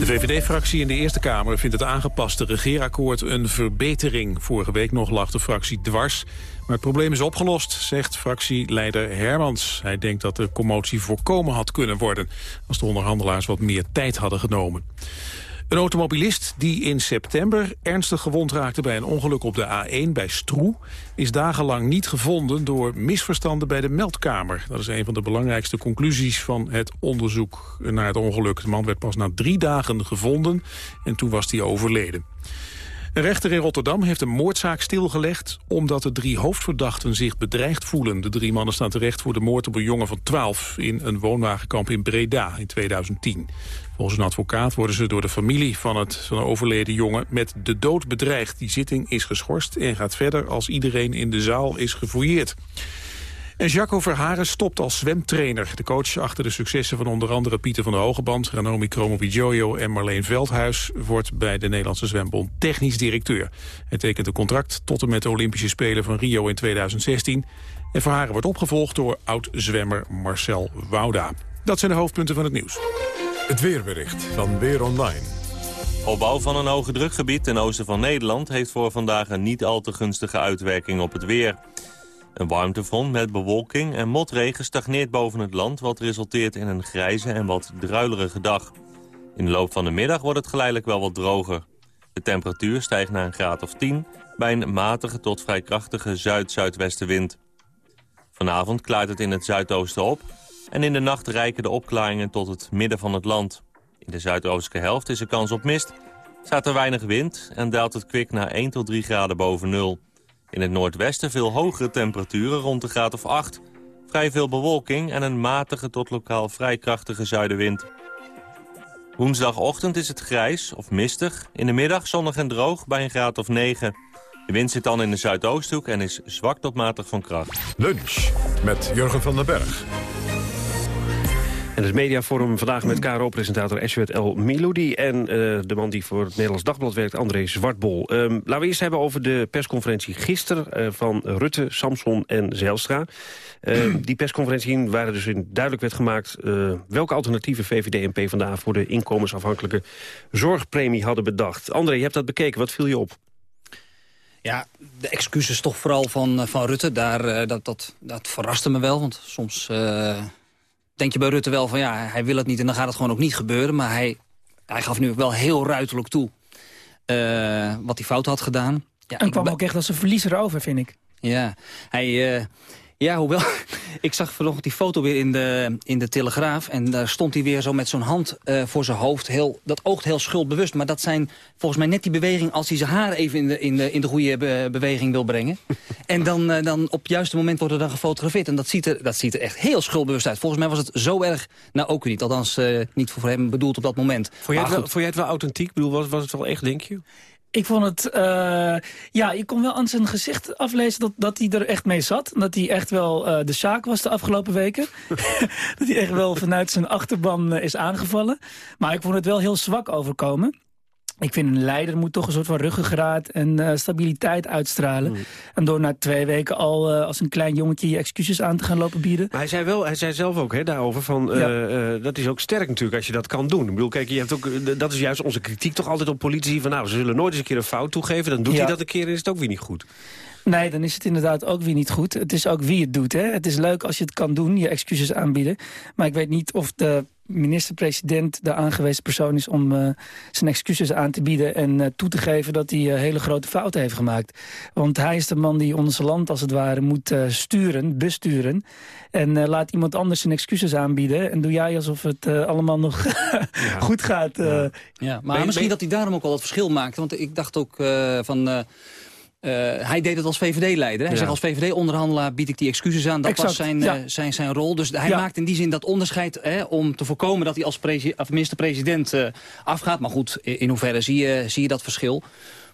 De VVD-fractie in de Eerste Kamer vindt het aangepaste regeerakkoord een verbetering. Vorige week nog lag de fractie dwars. Maar het probleem is opgelost, zegt fractieleider Hermans. Hij denkt dat de commotie voorkomen had kunnen worden... als de onderhandelaars wat meer tijd hadden genomen. Een automobilist die in september ernstig gewond raakte bij een ongeluk op de A1 bij Stroe... is dagenlang niet gevonden door misverstanden bij de meldkamer. Dat is een van de belangrijkste conclusies van het onderzoek naar het ongeluk. De man werd pas na drie dagen gevonden en toen was hij overleden. Een rechter in Rotterdam heeft een moordzaak stilgelegd... omdat de drie hoofdverdachten zich bedreigd voelen. De drie mannen staan terecht voor de moord op een jongen van 12... in een woonwagenkamp in Breda in 2010. Volgens een advocaat worden ze door de familie van, het, van de overleden jongen... met de dood bedreigd. Die zitting is geschorst en gaat verder als iedereen in de zaal is gefouilleerd. En Jacco Verharen stopt als zwemtrainer. De coach achter de successen van onder andere Pieter van der Hogeband... Ranomi Kromowidjojo en Marleen Veldhuis... wordt bij de Nederlandse Zwembond technisch directeur. Hij tekent een contract tot en met de Olympische Spelen van Rio in 2016. En Verharen wordt opgevolgd door oud-zwemmer Marcel Wouda. Dat zijn de hoofdpunten van het nieuws. Het weerbericht van Weer Online. Opbouw van een hoge drukgebied ten oosten van Nederland... heeft voor vandaag een niet al te gunstige uitwerking op het weer. Een warmtefront met bewolking en motregen stagneert boven het land... wat resulteert in een grijze en wat druilerige dag. In de loop van de middag wordt het geleidelijk wel wat droger. De temperatuur stijgt naar een graad of 10... bij een matige tot vrij krachtige zuid-zuidwestenwind. Vanavond klaart het in het zuidoosten op... en in de nacht reiken de opklaringen tot het midden van het land. In de zuidoostelijke helft is er kans op mist... staat er weinig wind en daalt het kwik naar 1 tot 3 graden boven nul... In het noordwesten veel hogere temperaturen rond de graad of 8. Vrij veel bewolking en een matige tot lokaal vrij krachtige zuidenwind. Woensdagochtend is het grijs of mistig. In de middag zonnig en droog bij een graad of 9. De wind zit dan in de zuidoosthoek en is zwak tot matig van kracht. Lunch met Jurgen van den Berg. En het mediaforum vandaag met KRO-presentator Eswet El Miloudi... en eh, de man die voor het Nederlands Dagblad werkt, André Zwartbol. Um, laten we eerst hebben over de persconferentie gisteren... Uh, van Rutte, Samson en Zijlstra. Uh, die persconferentie waren dus in duidelijk werd gemaakt... welke alternatieven VVD en PvdA voor de inkomensafhankelijke zorgpremie hadden bedacht. André, je hebt dat bekeken. Wat viel je op? Ja, de excuses toch vooral van, van Rutte. Daar, dat, dat, dat verraste me wel, want soms denk je bij Rutte wel van ja, hij wil het niet en dan gaat het gewoon ook niet gebeuren. Maar hij, hij gaf nu wel heel ruiterlijk toe uh, wat hij fout had gedaan. Ja, en kwam ook echt als een verliezer over, vind ik. Ja, hij, uh, ja, hoewel, ik zag vanochtend die foto weer in de, in de Telegraaf... en daar stond hij weer zo met zo'n hand uh, voor zijn hoofd. Heel, dat oogt heel schuldbewust, maar dat zijn volgens mij net die beweging... als hij zijn haar even in de, in de, in de goede be beweging wil brengen. en dan, uh, dan op het juiste moment wordt er dan gefotografeerd. En dat ziet, er, dat ziet er echt heel schuldbewust uit. Volgens mij was het zo erg, nou ook niet. Althans, uh, niet voor hem bedoeld op dat moment. Vond jij, het wel, vond jij het wel authentiek? Ik bedoel, was, was het wel echt, denk je? Ik vond het, uh, ja, je kon wel aan zijn gezicht aflezen dat, dat hij er echt mee zat. Dat hij echt wel uh, de zaak was de afgelopen weken. dat hij echt wel vanuit zijn achterban uh, is aangevallen. Maar ik vond het wel heel zwak overkomen. Ik vind een leider moet toch een soort van ruggengraat en uh, stabiliteit uitstralen. Mm. En door na twee weken al uh, als een klein jongetje je excuses aan te gaan lopen bieden. Maar hij zei, wel, hij zei zelf ook hè, daarover van, ja. uh, dat is ook sterk natuurlijk als je dat kan doen. Ik bedoel, kijk, je hebt ook, dat is juist onze kritiek toch altijd op politici. Van nou, ze zullen nooit eens een keer een fout toegeven. Dan doet ja. hij dat een keer en is het ook weer niet goed. Nee, dan is het inderdaad ook weer niet goed. Het is ook wie het doet. Hè? Het is leuk als je het kan doen, je excuses aanbieden. Maar ik weet niet of de minister-president de aangewezen persoon is... om uh, zijn excuses aan te bieden en uh, toe te geven dat hij uh, hele grote fouten heeft gemaakt. Want hij is de man die ons land als het ware moet sturen, besturen. En laat iemand anders zijn excuses aanbieden. En doe jij alsof het allemaal nog ja. goed gaat. Ja. ja. maar misschien dat hij daarom ook al het verschil maakt. Want ik dacht ook van... Uh, hij deed het als VVD-leider. Hij ja. zegt als VVD-onderhandelaar bied ik die excuses aan. Dat exact, was zijn, ja. uh, zijn, zijn rol. Dus hij ja. maakt in die zin dat onderscheid hè, om te voorkomen dat hij als minister-president uh, afgaat. Maar goed, in hoeverre zie je, zie je dat verschil?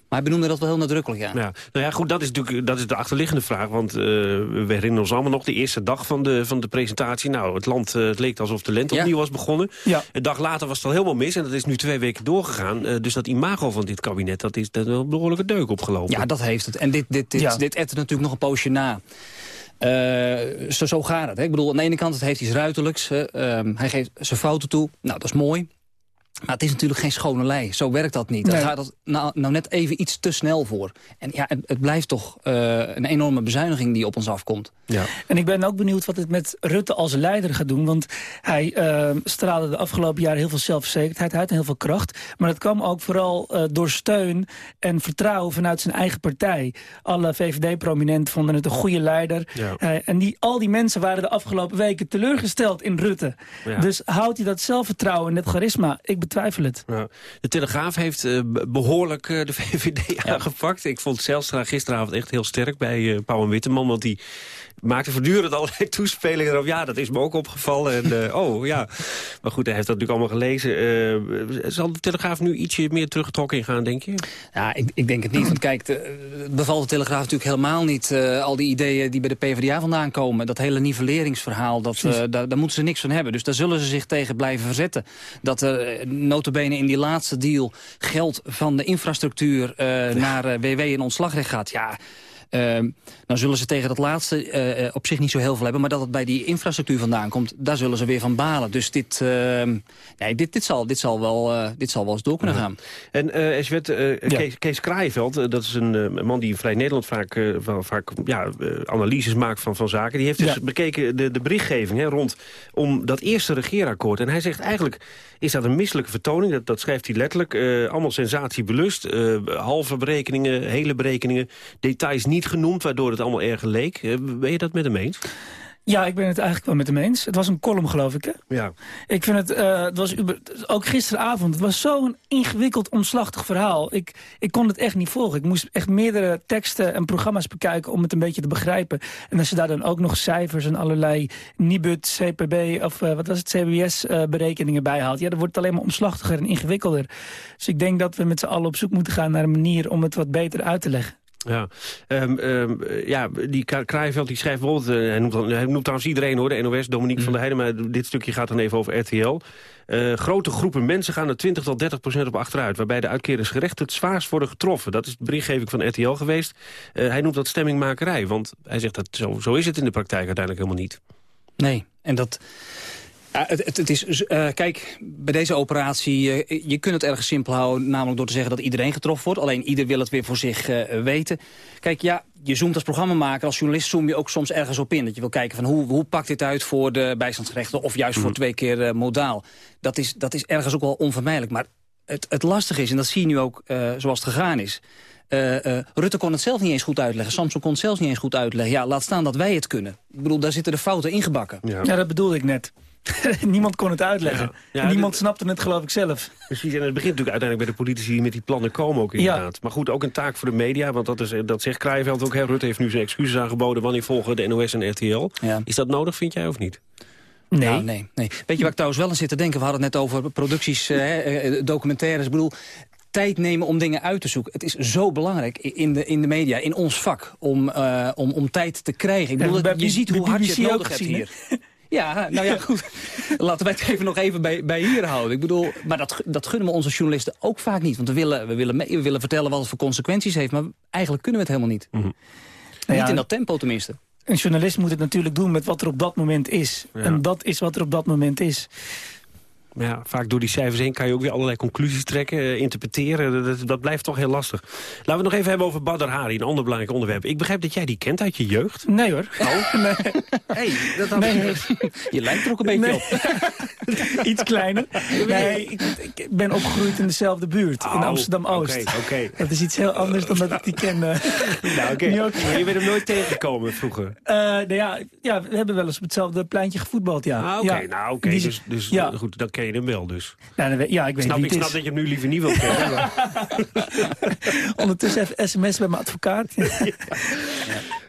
Maar hij benoemde dat wel heel nadrukkelijk, ja. ja. Nou ja, goed, dat is natuurlijk dat is de achterliggende vraag. Want uh, we herinneren ons allemaal nog de eerste dag van de, van de presentatie. Nou, het land uh, het leek alsof de lente ja. opnieuw was begonnen. Ja. Een dag later was het al helemaal mis. En dat is nu twee weken doorgegaan. Uh, dus dat imago van dit kabinet, dat is dat een behoorlijke deuk opgelopen. Ja, dat heeft het. En dit, dit, dit, ja. dit natuurlijk nog een poosje na. Uh, zo, zo gaat het. Hè? Ik bedoel, aan de ene kant het heeft iets ruiterlijks. Uh, um, hij geeft zijn fouten toe. Nou, dat is mooi. Maar het is natuurlijk geen schone lei. Zo werkt dat niet. Nee. Daar gaat dat nou, nou, net even iets te snel voor. En ja, het, het blijft toch uh, een enorme bezuiniging die op ons afkomt. Ja. En ik ben ook benieuwd wat het met Rutte als leider gaat doen. Want hij uh, straalde de afgelopen jaren heel veel zelfverzekerdheid uit en heel veel kracht. Maar dat kwam ook vooral uh, door steun en vertrouwen vanuit zijn eigen partij. Alle VVD-prominenten vonden het een goede leider. Ja. en die, al die mensen waren de afgelopen weken teleurgesteld in Rutte. Ja. Dus houdt hij dat zelfvertrouwen en dat charisma... Ik betwijfel het. Ja. De Telegraaf heeft uh, behoorlijk uh, de VVD ja. aangepakt. Ik vond Zelstra gisteravond echt heel sterk bij uh, Pauw en Witteman. Want die maakte voortdurend allerlei toespelingen erop. Ja, dat is me ook opgevallen. En, uh, oh, ja. Maar goed, hij heeft dat natuurlijk allemaal gelezen. Uh, zal de Telegraaf nu ietsje meer teruggetrokken in gaan, denk je? Ja, ik, ik denk het niet. Want kijk, de, bevalt de Telegraaf natuurlijk helemaal niet... Uh, al die ideeën die bij de PvdA vandaan komen. Dat hele nivelleringsverhaal, dat, daar, daar moeten ze niks van hebben. Dus daar zullen ze zich tegen blijven verzetten. Dat er notabene in die laatste deal geld van de infrastructuur naar WW en ontslagrecht gaat. Ja, nou zullen ze tegen dat laatste uh, op zich niet zo heel veel hebben... maar dat het bij die infrastructuur vandaan komt, daar zullen ze weer van balen. Dus dit, uh, nee, dit, dit, zal, dit, zal wel, uh, dit zal wel eens door kunnen ja. gaan. En uh, Eswet, ja. Kees, Kees Kraaienveld, dat is een man die in Vrij Nederland vaak, vaak ja, analyses maakt van, van zaken... die heeft dus ja. bekeken de, de berichtgeving hè, rond om dat eerste regeerakkoord. En hij zegt eigenlijk is dat een misselijke vertoning, dat, dat schrijft hij letterlijk. allemaal sensatiebelust, halve berekeningen, hele berekeningen, details niet genoemd... waardoor het allemaal erg leek. Ben je dat met hem eens? Ja, ik ben het eigenlijk wel met hem eens. Het was een column, geloof ik, hè? Ja. Ik vind het, uh, het was ook gisteravond, het was zo'n ingewikkeld, omslachtig verhaal. Ik, ik kon het echt niet volgen. Ik moest echt meerdere teksten en programma's bekijken om het een beetje te begrijpen. En als je daar dan ook nog cijfers en allerlei Nibud, CPB of uh, wat was het, CBS-berekeningen uh, bij haalt, ja, dan wordt het alleen maar omslachtiger en ingewikkelder. Dus ik denk dat we met z'n allen op zoek moeten gaan naar een manier om het wat beter uit te leggen. Ja, eh, ja die Kraaienveld die schrijft bijvoorbeeld... eh, hij, noemt dan, hij noemt trouwens iedereen hoor, de NOS, Dominique van der Heijden... maar dit stukje gaat dan even over RTL. Eh, grote groepen mensen gaan er 20 tot 30 procent op achteruit... waarbij de uitkeringsgerechten het zwaarst worden getroffen. Dat is de berichtgeving van RTL geweest. Eh, hij noemt dat stemmingmakerij, want hij zegt dat zo, zo is het in de praktijk uiteindelijk helemaal niet. Nee, en dat... Ja, het, het, het is, eh, kijk, bij deze operatie, eh, je kunt het ergens simpel houden... namelijk door te zeggen dat iedereen getroffen wordt. Alleen ieder wil het weer voor zich eh, weten. Kijk, ja, je zoomt als programmamaker, als journalist zoom je ook soms ergens op in. Dat je wil kijken van hoe, hoe pakt dit uit voor de bijstandsgerechten... of juist voor twee keer modaal. Dat is, dat is ergens ook wel onvermijdelijk. Maar het, het lastige is, en dat zie je nu ook eh, zoals het gegaan is... Eh, eh, Rutte kon het zelf niet eens goed uitleggen. Samson kon het zelfs niet eens goed uitleggen. Ja, laat staan dat wij het kunnen. Ik bedoel, daar zitten de fouten ingebakken. Ja, dat bedoelde ik net. Niemand kon het uitleggen. Ja, En Niemand dit- snapte het, geloof ik, zelf. Precies, en het begint natuurlijk uiteindelijk bij de politici die met die plannen komen ook inderdaad. Maar goed, ook een taak voor de media, want dat, is, dat zegt Kraaienveld ook. Hè. Rutte heeft nu zijn excuses aangeboden, wanneer volgen de NOS en RTL. Is dat nodig, vind jij, of niet? Nee. Nou, nee, nee. Weet je waar ik trouwens wel aan zit te denken? We hadden het net over producties, eh, eh, documentaires. Ik bedoel, tijd nemen om dingen uit te zoeken. Het is zo belangrijk in de, in de media, in ons vak, om, eh, om, om tijd te krijgen. Ik Ja, bedoel, bij je ziet hoe hard je het ook nodig hebt gezien, hier. Ja, nou ja, goed. Laten wij het even nog even bij, bij hier houden. Ik bedoel, maar dat, dat gunnen we onze journalisten ook vaak niet. Want we willen, we willen, mee, we willen vertellen wat het voor consequenties heeft. Maar eigenlijk kunnen we het helemaal niet. Nou Niet ja, in dat tempo tenminste. Een journalist moet het natuurlijk doen met wat er op dat moment is. Ja. En dat is wat er op dat moment is. Maar ja, vaak door die cijfers heen kan je ook weer allerlei conclusies trekken, eh, interpreteren. Dat, dat blijft toch heel lastig. Laten we het nog even hebben over Badr Hari, een ander belangrijk onderwerp. Ik begrijp dat jij die kent uit je jeugd. Nee hoor. Oh? nee. Hey, dat had Nee. Je lijkt er ook een beetje Nee. op. Iets kleiner. Nee, ik, ik ben opgegroeid in dezelfde buurt, in Oh, Amsterdam-Oost. Oké, oké. Dat is iets heel anders dan dat ik die ken. eh. Nou, oké. Je bent hem nooit tegengekomen vroeger. Eh, nou ja, ja, we hebben wel eens op hetzelfde pleintje gevoetbald, ja. Ah, oké. Ja. Nou, oké. Dus, dus ja. goed, dan ken je hem wel dus. Nou, dan ja, ik weet Snap, ik snap dat je hem nu liever niet wil kennen. maar- Ondertussen even sms bij mijn advocaat.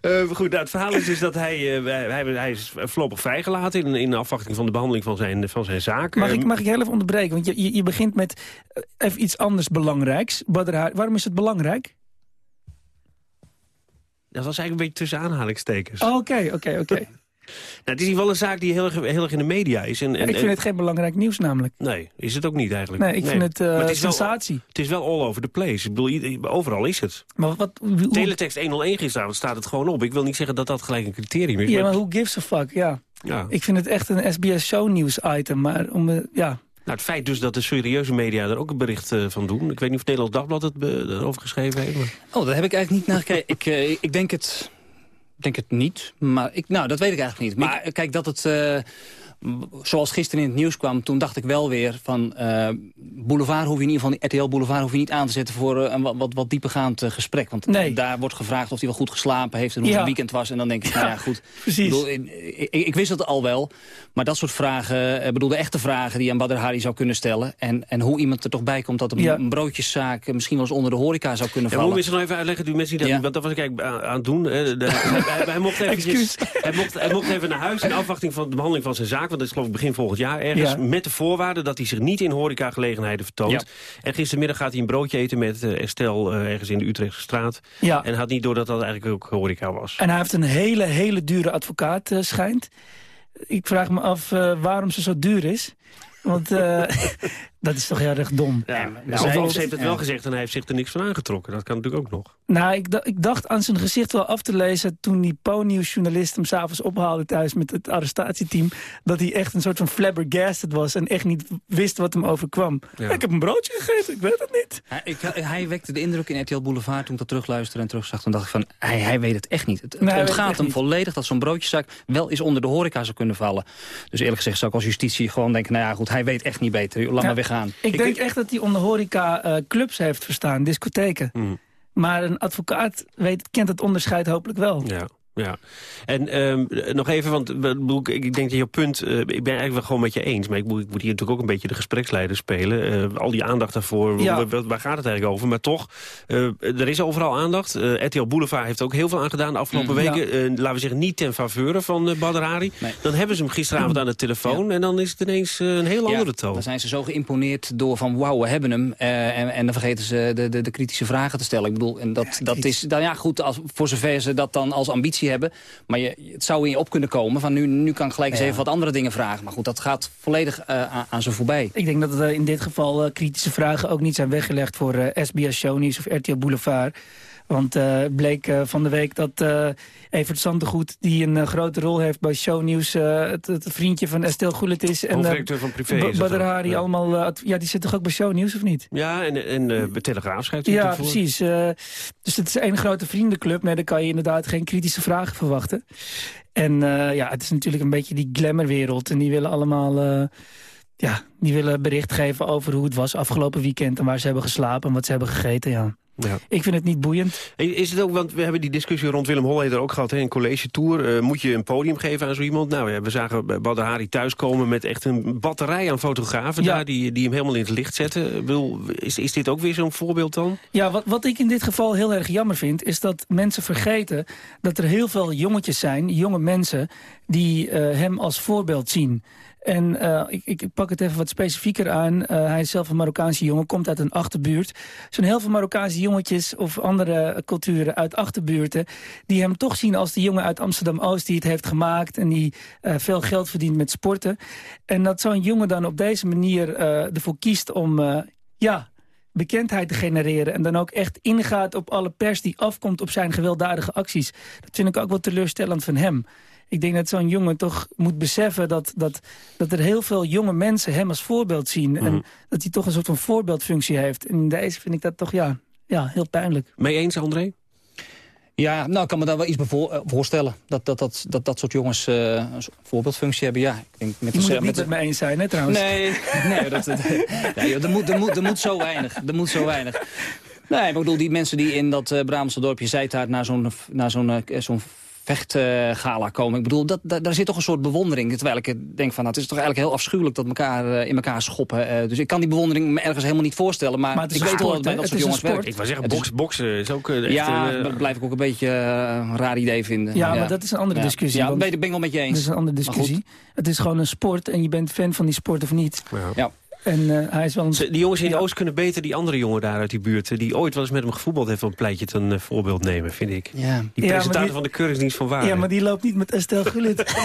Eh, goed, nou, het verhaal is dus dat hij, eh, hij, hij is voorlopig vrijgelaten... in, in afwachting van de behandeling van zijn, van zijn zaak. Mag ik, Eh, mag ik heel even onderbreken? Want je, je, je begint met eh, even iets anders belangrijks. Badr. Waarom is het belangrijk? Dat was eigenlijk een beetje tussen aanhalingstekens. Oh, Oké, oké, oké. Nou, het is in ieder geval een zaak die heel erg, heel erg in de media is. En, en, Ik vind en- het geen belangrijk nieuws namelijk. Nee, is het ook niet eigenlijk. Nee, ik vind het, eh, Maar is wel- sensatie. het is wel all over the place. Ik bedoel, overal is het. Maar wat, hoe, Teletext 101 gisteravond staat het gewoon op. Ik wil niet zeggen dat dat gelijk een criterium is. ja, maar- maar who gives a fuck, ja. ja. Ik vind het echt een SBS Show nieuws item, maar om, eh, ja... Nou, het feit dus dat de serieuze media er ook een bericht eh, van doen. Ik weet niet of het Nederlands Dagblad het erover geschreven heeft. Maar... Oh, daar heb ik eigenlijk niet naar gekeken. ik, eh, ik denk het... Denk het niet, maar ik, nou, dat weet ik eigenlijk niet. Maar kijk, dat het, eh, zoals gisteren in het nieuws kwam... toen dacht ik wel weer van... eh, Boulevard hoef je in ieder geval, RTL Boulevard hoef je niet aan te zetten... voor eh, een wat, wat, wat diepergaand eh, gesprek. Want Nee. daar wordt gevraagd of hij wel goed geslapen heeft... en hoe Ja. het weekend was. En dan denk ik, nou ja, goed. Precies. Ik, bedoel, ik, ik wist het al wel, maar dat soort vragen... Ik bedoel, de echte vragen die je aan Badr Hari zou kunnen stellen... en, en hoe iemand er toch bij komt dat een, Ja. een broodjeszaak... misschien wel eens onder de horeca zou kunnen Ja, vallen. moet je nog even uitleggen, die mensen die dat, Ja. want dat was ik eigenlijk aan, aan het doen. hè. De- hij, hij- hij mocht eventjes, hij, mocht, hij mocht even naar huis in afwachting van de behandeling van zijn zaak. Want dat is geloof ik begin volgend jaar ergens. Ja. Met de voorwaarde dat hij zich niet in horecagelegenheden vertoont. Ja. En gistermiddag gaat hij een broodje eten met eh, Estelle eh, ergens in de Utrechtse straat. Ja. En had niet door dat dat eigenlijk ook horeca was. En hij heeft een hele, hele dure advocaat, eh, schijnt. Ik vraag me af waarom ze zo duur is. Want dat is toch heel erg dom. Ja, zij- heeft het wel ja. gezegd en hij heeft zich er niks van aangetrokken. Dat kan natuurlijk ook nog. Nou, ik, ik dacht aan zijn gezicht wel af te lezen... toen die Po-nieuws-journalist hem s'avonds ophaalde thuis met het arrestatieteam... dat hij echt een soort van flabbergasted was... en echt niet wist wat hem overkwam. Ja. Ik heb een broodje gegeten, ik weet het niet. Hij, ik, hij wekte de indruk in RTL Boulevard toen ik dat terugluisterde en terugzag. Toen dacht ik van, hij, hij weet het echt niet. Het, Nee, echt hem niet. volledig dat zo'n broodjeszaak wel eens onder de horeca zou kunnen vallen. Dus eerlijk gezegd zou ik als justitie gewoon denken, nou ja goed, hij weet echt niet beter. Laat Ja, maar weer gaan. Ik, denk echt dat hij onder horeca eh, clubs heeft verstaan, discotheken. Hmm. Maar een advocaat weet, kent het onderscheid hopelijk wel. Ja. Ja, en ehm, nog even, want ik denk dat je punt... eh, ik ben eigenlijk wel gewoon met je eens... maar ik moet, ik moet hier natuurlijk ook een beetje de gespreksleider spelen. Eh, al die aandacht daarvoor, Ja. waar gaat het eigenlijk over? Maar toch, eh, er is overal aandacht. RTL Boulevard heeft ook heel veel aan gedaan de afgelopen Mm, weken. Laten we zeggen, niet ten faveur van uh, Badr Hari. Nee. Dan hebben ze hem gisteravond aan de telefoon... en dan is het ineens een heel andere toon. Dan zijn ze zo geïmponeerd door van wauw, we hebben hem. en, en dan vergeten ze de, de, de kritische vragen te stellen. Ik bedoel, en dat, dat is dan ja goed, als, voor zover ze dat dan als ambitie hebben. Maar je, het zou in je op kunnen komen van nu, nu kan ik gelijk eens Ja. even wat andere dingen vragen. Maar goed, dat gaat volledig eh, aan, aan ze voorbij. Ik denk dat er in dit geval eh, kritische vragen ook niet zijn weggelegd voor eh, SBS Shownieuws of RTL Boulevard. Want eh bleek eh, van de week dat eh Evert Zandegoed, die een grote rol heeft bij Shownieuws, het, het vriendje van Estelle Goulet is. En Hoofdredacteur van Privé Badr Hari ja. allemaal, ja, die zit toch ook bij Shownieuws of niet? Ja, en, en bij Telegraaf schrijft hij Ja, precies. Dus het is één grote vriendenclub. Nee, dan kan je inderdaad geen kritische vragen verwachten. En ja, het is natuurlijk een beetje die glamourwereld. En die willen allemaal... ja, die willen bericht geven over hoe het was afgelopen weekend... en waar ze hebben geslapen en wat ze hebben gegeten, ja. Ja. Ik vind het niet boeiend. En Is het ook, want we hebben die discussie rond Willem Holleder ook gehad, hè, een college tour. Eh, moet je een podium geven aan zo iemand? Nou ja, we zagen Badr Hari thuiskomen met echt een batterij aan fotografen Ja. daar, die, die hem helemaal in het licht zetten. Bedoel, is, is dit ook weer zo'n voorbeeld dan? Ja, wat, wat ik in dit geval heel erg jammer vind... is dat mensen vergeten dat er heel veel jongetjes zijn, jonge mensen... die eh, hem als voorbeeld zien. En eh, ik, ik pak het even wat specifieker aan. Eh, hij is zelf een Marokkaanse jongen, komt uit een achterbuurt. Er zijn heel veel Marokkaanse jongetjes of andere culturen uit achterbuurten... die hem toch zien als de jongen uit Amsterdam-Oost die het heeft gemaakt... en die eh, veel geld verdient met sporten. En dat zo'n jongen dan op deze manier ervoor kiest om... ja, bekendheid te genereren... en dan ook echt ingaat op alle pers die afkomt op zijn gewelddadige acties. Dat vind ik ook wel teleurstellend van hem. Ik denk dat zo'n jongen toch moet beseffen dat, dat, dat er heel veel jonge mensen hem als voorbeeld zien. En dat hij toch een soort van voorbeeldfunctie heeft. En in deze vind ik dat toch ja, ja, heel pijnlijk. Mee eens, André? Ja, nou ik kan me daar wel iets bij eh, voorstellen. Dat dat, dat, dat, dat soort jongens eh, een voorbeeldfunctie hebben. Ja, ik denk met Je moet de, het niet met me eens zijn, hè trouwens. Nee, nee, dat, dat, nee joh, er, moet, er, moet, er moet zo weinig. Er moet zo weinig. Nee, maar ik bedoel, die mensen die in dat uh, Brabantse dorpje Zijtaart naar zo'n naar zo'n uh, zo'n vechtgala komen. Ik bedoel, dat, dat, daar zit toch een soort bewondering. Terwijl ik denk van, nou, het is toch eigenlijk heel afschuwelijk dat elkaar uh, in elkaar schoppen. Uh, dus ik kan die bewondering me ergens helemaal niet voorstellen. Maar, maar het is ik een weet sport, wel dat bij dat het soort is jongens werkt. Ik wou zeggen, boks, boksen is ook uh, echt... ja, eh, dat blijf ik ook een beetje uh, een raar idee vinden. Ja, maar dat is een andere Ja. discussie. Ja, dat ben ik wel met je eens. Dat is een andere discussie. Het is gewoon een sport en je bent fan van die sport of niet. Ja. En eh, hij is wel een... Ze- Die jongens in het oost kunnen beter die andere jongen daar uit die buurt... eh, die ooit wel eens met hem gevoetbald heeft... een pleitje ten eh, voorbeeld nemen, vind ik. Ja. Die Ja, presentator die- van de Keuringsdienst van Waarde. Ja, maar die loopt niet met Estelle Gullit.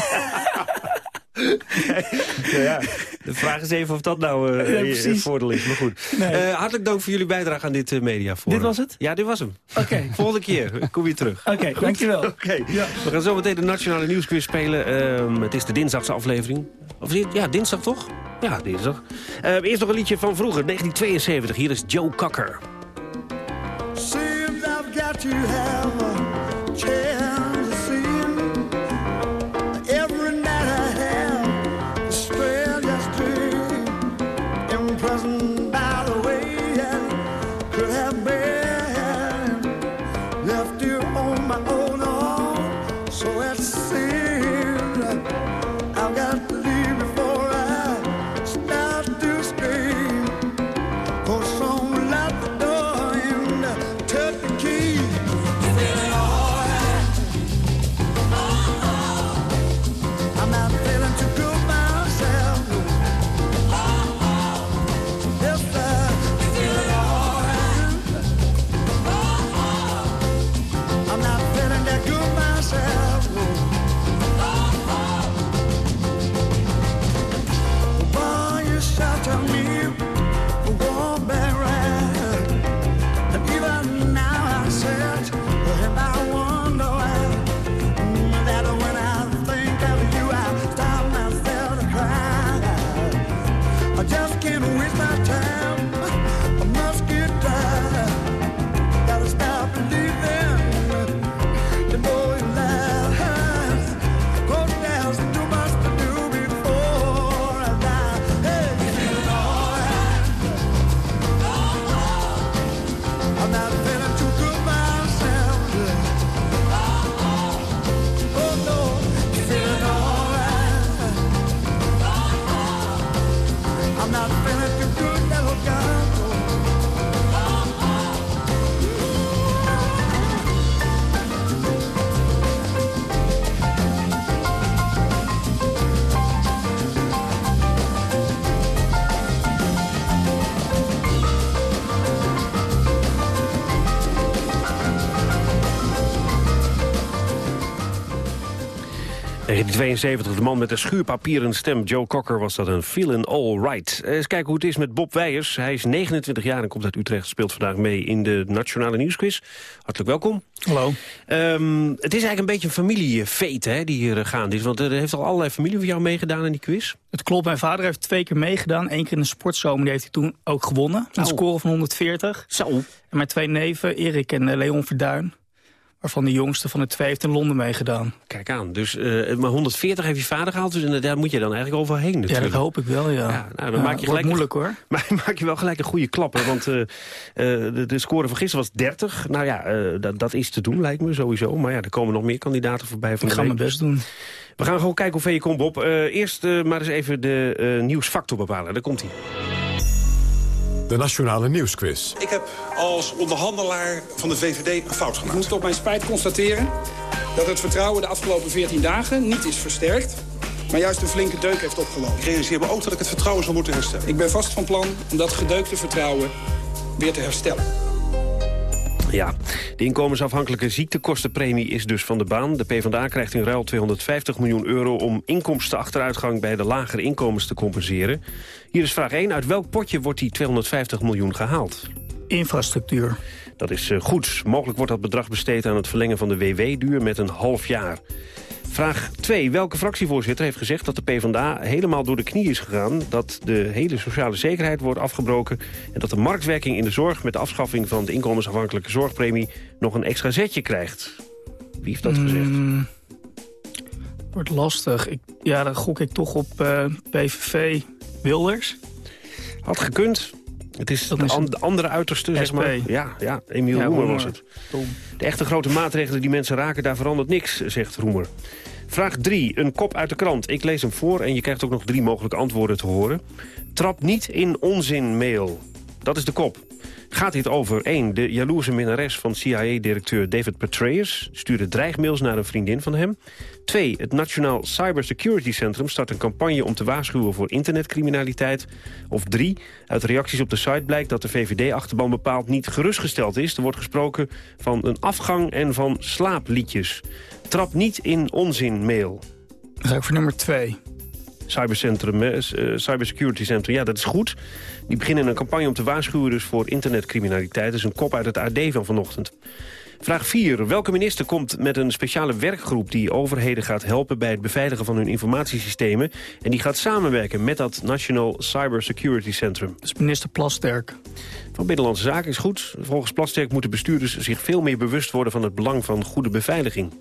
ja, De vraag is even of dat nou eh, Ja, voordeel is. Maar goed. Nee. Eh, hartelijk dank voor jullie bijdrage aan dit mediaforum. Dit was het? Ja, dit was hem. Oké. Volgende keer kom je terug. Oké, dankjewel. Oké, we gaan zo meteen de Nationale Nieuwsquiz spelen. Ehm, het is de dinsdagse aflevering. Of is het- ja, dinsdag toch? Ja, dinsdag. Eh, eerst nog een liedje van vroeger, 1972. Hier is Joe Cocker. I've got to 1972, de man met de schuurpapieren stem, Joe Cocker, was dat een feeling all right. Eens kijken hoe het is met Bob Weijers. Hij is 29 jaar en komt uit Utrecht, speelt vandaag mee in de Nationale Nieuwsquiz. Hartelijk welkom. Hallo. Ehm, het is eigenlijk een beetje een familiefeet hè, die hier eh, gaande is. Want er heeft al allerlei familie van jou meegedaan in die quiz. Het klopt, mijn vader heeft twee keer meegedaan. Eén keer in de sportzomer, die heeft hij toen ook gewonnen. Een Oh. score van 140. Zo. En mijn twee neven, Erik en eh, Leon Verduin... waarvan de jongste van de twee heeft in Londen meegedaan. Kijk aan, dus, eh, maar 140 heeft je vader gehaald, dus daar moet je dan eigenlijk overheen Ja, natuurlijk. dat hoop ik wel, ja. Ja, nou, dan Ja, maak je gelijk moeilijk hoor. Maar maak je wel gelijk een goede klap, hè? want eh, eh, de, de score van gisteren was 30. Nou ja, dat, dat is te doen, lijkt me sowieso. Maar ja, er komen nog meer kandidaten voorbij van Ik ga mijn best doen. We gaan gewoon kijken hoe ver je komt, Bob. Eerst maar eens even de nieuwsfactor bepalen. Daar komt hij. De Nationale Nieuwsquiz. Ik heb als onderhandelaar van de VVD een fout gemaakt. Ik moet op mijn spijt constateren dat het vertrouwen de afgelopen 14 dagen niet is versterkt, maar juist een flinke deuk heeft opgelopen. Ik realiseer me ook dat ik het vertrouwen zal moeten herstellen. Ik ben vast van plan om dat gedeukte vertrouwen weer te herstellen. Ja, de inkomensafhankelijke ziektekostenpremie is dus van de baan. De PvdA krijgt in ruil 250 miljoen euro om inkomstenachteruitgang bij de lagere inkomens te compenseren. Hier is vraag 1. Uit welk potje wordt die 250 miljoen gehaald? Infrastructuur. Dat is eh, goed. Mogelijk wordt dat bedrag besteed aan het verlengen van de WW-duur met een half jaar. Vraag 2. Welke fractievoorzitter heeft gezegd dat de PvdA helemaal door de knie is gegaan... dat de hele sociale zekerheid wordt afgebroken... en dat de marktwerking in de zorg met de afschaffing van de inkomensafhankelijke zorgpremie... nog een extra zetje krijgt? Wie heeft dat gezegd? Mm, wordt lastig. Ik, ja, dan gok ik toch op eh, PVV Wilders. Had gekund. Het is de an- andere uiterste, zeg maar. Ja, ja Emiel Ja, Roemer Roemer. was het. De echte grote maatregelen die mensen raken, daar verandert niks, zegt Roemer. Vraag 3. Een kop uit de krant. Ik lees hem voor en je krijgt ook nog drie mogelijke antwoorden te horen. Trap niet in onzinmail. Dat is de kop. Gaat dit over 1. De jaloerse minnares van CIA-directeur David Petraeus... stuurde dreigmails naar een vriendin van hem. 2. Het Nationaal Cybersecurity Centrum start een campagne... om te waarschuwen voor internetcriminaliteit. Of 3. Uit reacties op de site blijkt dat de VVD-achterban bepaald niet gerustgesteld is. Er wordt gesproken van een afgang en van slaapliedjes. Trap niet in onzinmail. Dan ga voor nummer 2. Cybercentrum, eh, Cybersecurity Centrum, ja, dat is goed. Die beginnen een campagne om te waarschuwen dus voor internetcriminaliteit. Dat is een kop uit het AD van vanochtend. Vraag 4. Welke minister komt met een speciale werkgroep... die overheden gaat helpen bij het beveiligen van hun informatiesystemen... en die gaat samenwerken met dat National Cybersecurity Centrum? Dat is minister Plasterk. Van Binnenlandse Zaken is goed. Volgens Plasterk moeten bestuurders zich veel meer bewust worden... van het belang van goede beveiliging.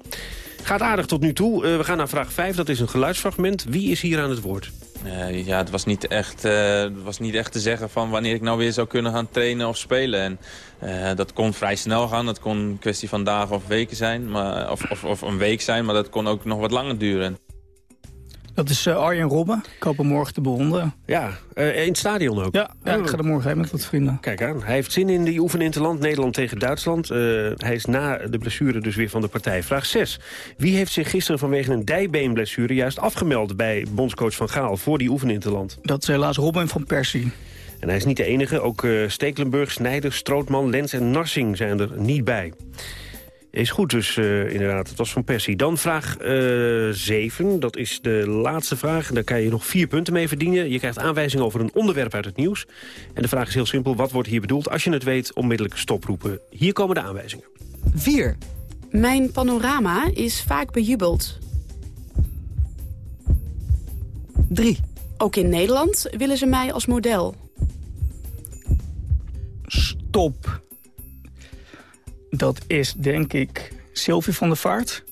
Gaat aardig tot nu toe. Eh, we gaan naar vraag 5. Dat is een geluidsfragment. Wie is hier aan het woord? Eh, ja, het was, niet echt, het was niet echt te zeggen van wanneer ik nou weer zou kunnen gaan trainen of spelen. En, dat kon vrij snel gaan. Dat kon een kwestie van dagen of weken zijn. Maar, of, of, of een week zijn, maar dat kon ook nog wat langer duren. Dat is eh, Arjen Robben. Ik hoop hem morgen te bewonderen. Ja, eh, in het stadion ook. Ja, ja ik ga er morgen heen met wat vrienden. Kijk aan. Hij heeft zin in die oefeninterland Nederland tegen Duitsland. Eh, hij is na de blessure dus weer van de partij. Vraag 6. Wie heeft zich gisteren vanwege een dijbeenblessure... juist afgemeld bij bondscoach Van Gaal voor die oefeninterland? Dat is helaas Robin van Persie. En hij is niet de enige. Ook Stekelenburg, Snijder, Strootman, Lens en Narsing zijn er niet bij. Is goed dus, eh, inderdaad. Het was van Persie. Dan vraag 7. dat is de laatste vraag. Daar kan je nog vier punten mee verdienen. Je krijgt aanwijzingen over een onderwerp uit het nieuws. En de vraag is heel simpel. Wat wordt hier bedoeld? Als je het weet, onmiddellijk stoproepen. Hier komen de aanwijzingen. 4. Mijn panorama is vaak bejubeld. 3. Ook in Nederland willen ze mij als model. Stop. Dat is denk ik Sylvie van der Vaart.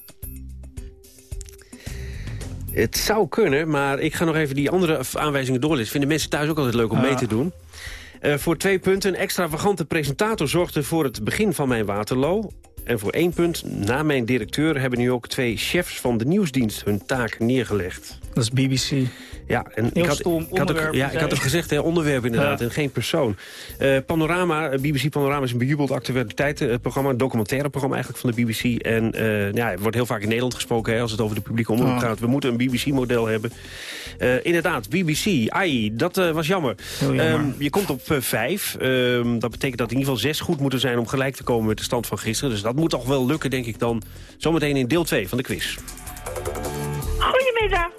Het zou kunnen, maar ik ga nog even die andere aanwijzingen doorlezen. Vinden mensen thuis ook altijd leuk om Ah. mee te doen. Eh, voor twee punten, een extravagante presentator zorgde voor het begin van mijn Waterloo. En voor één punt, na mijn directeur hebben nu ook twee chefs van de nieuwsdienst hun taak neergelegd. Dat is BBC. Ja, en Heel ik had, ik had, ook, ja, ik had ook gezegd, hè, onderwerp inderdaad, Ja. en geen persoon. Eh, Panorama, eh, BBC Panorama is een bejubeld actualiteitenprogramma, een documentaire programma eigenlijk van de BBC. En eh, ja, het wordt heel vaak in Nederland gesproken hè, als het over de publieke omroep Oh. gaat. We moeten een BBC-model hebben. Eh, inderdaad, BBC, ai, dat eh, was jammer. Jammer. Ehm, je komt op eh, vijf. Ehm, dat betekent dat in ieder geval zes goed moeten zijn om gelijk te komen met de stand van gisteren. Dus dat moet toch wel lukken, denk ik dan, zometeen in deel 2 van de quiz. Goedemiddag.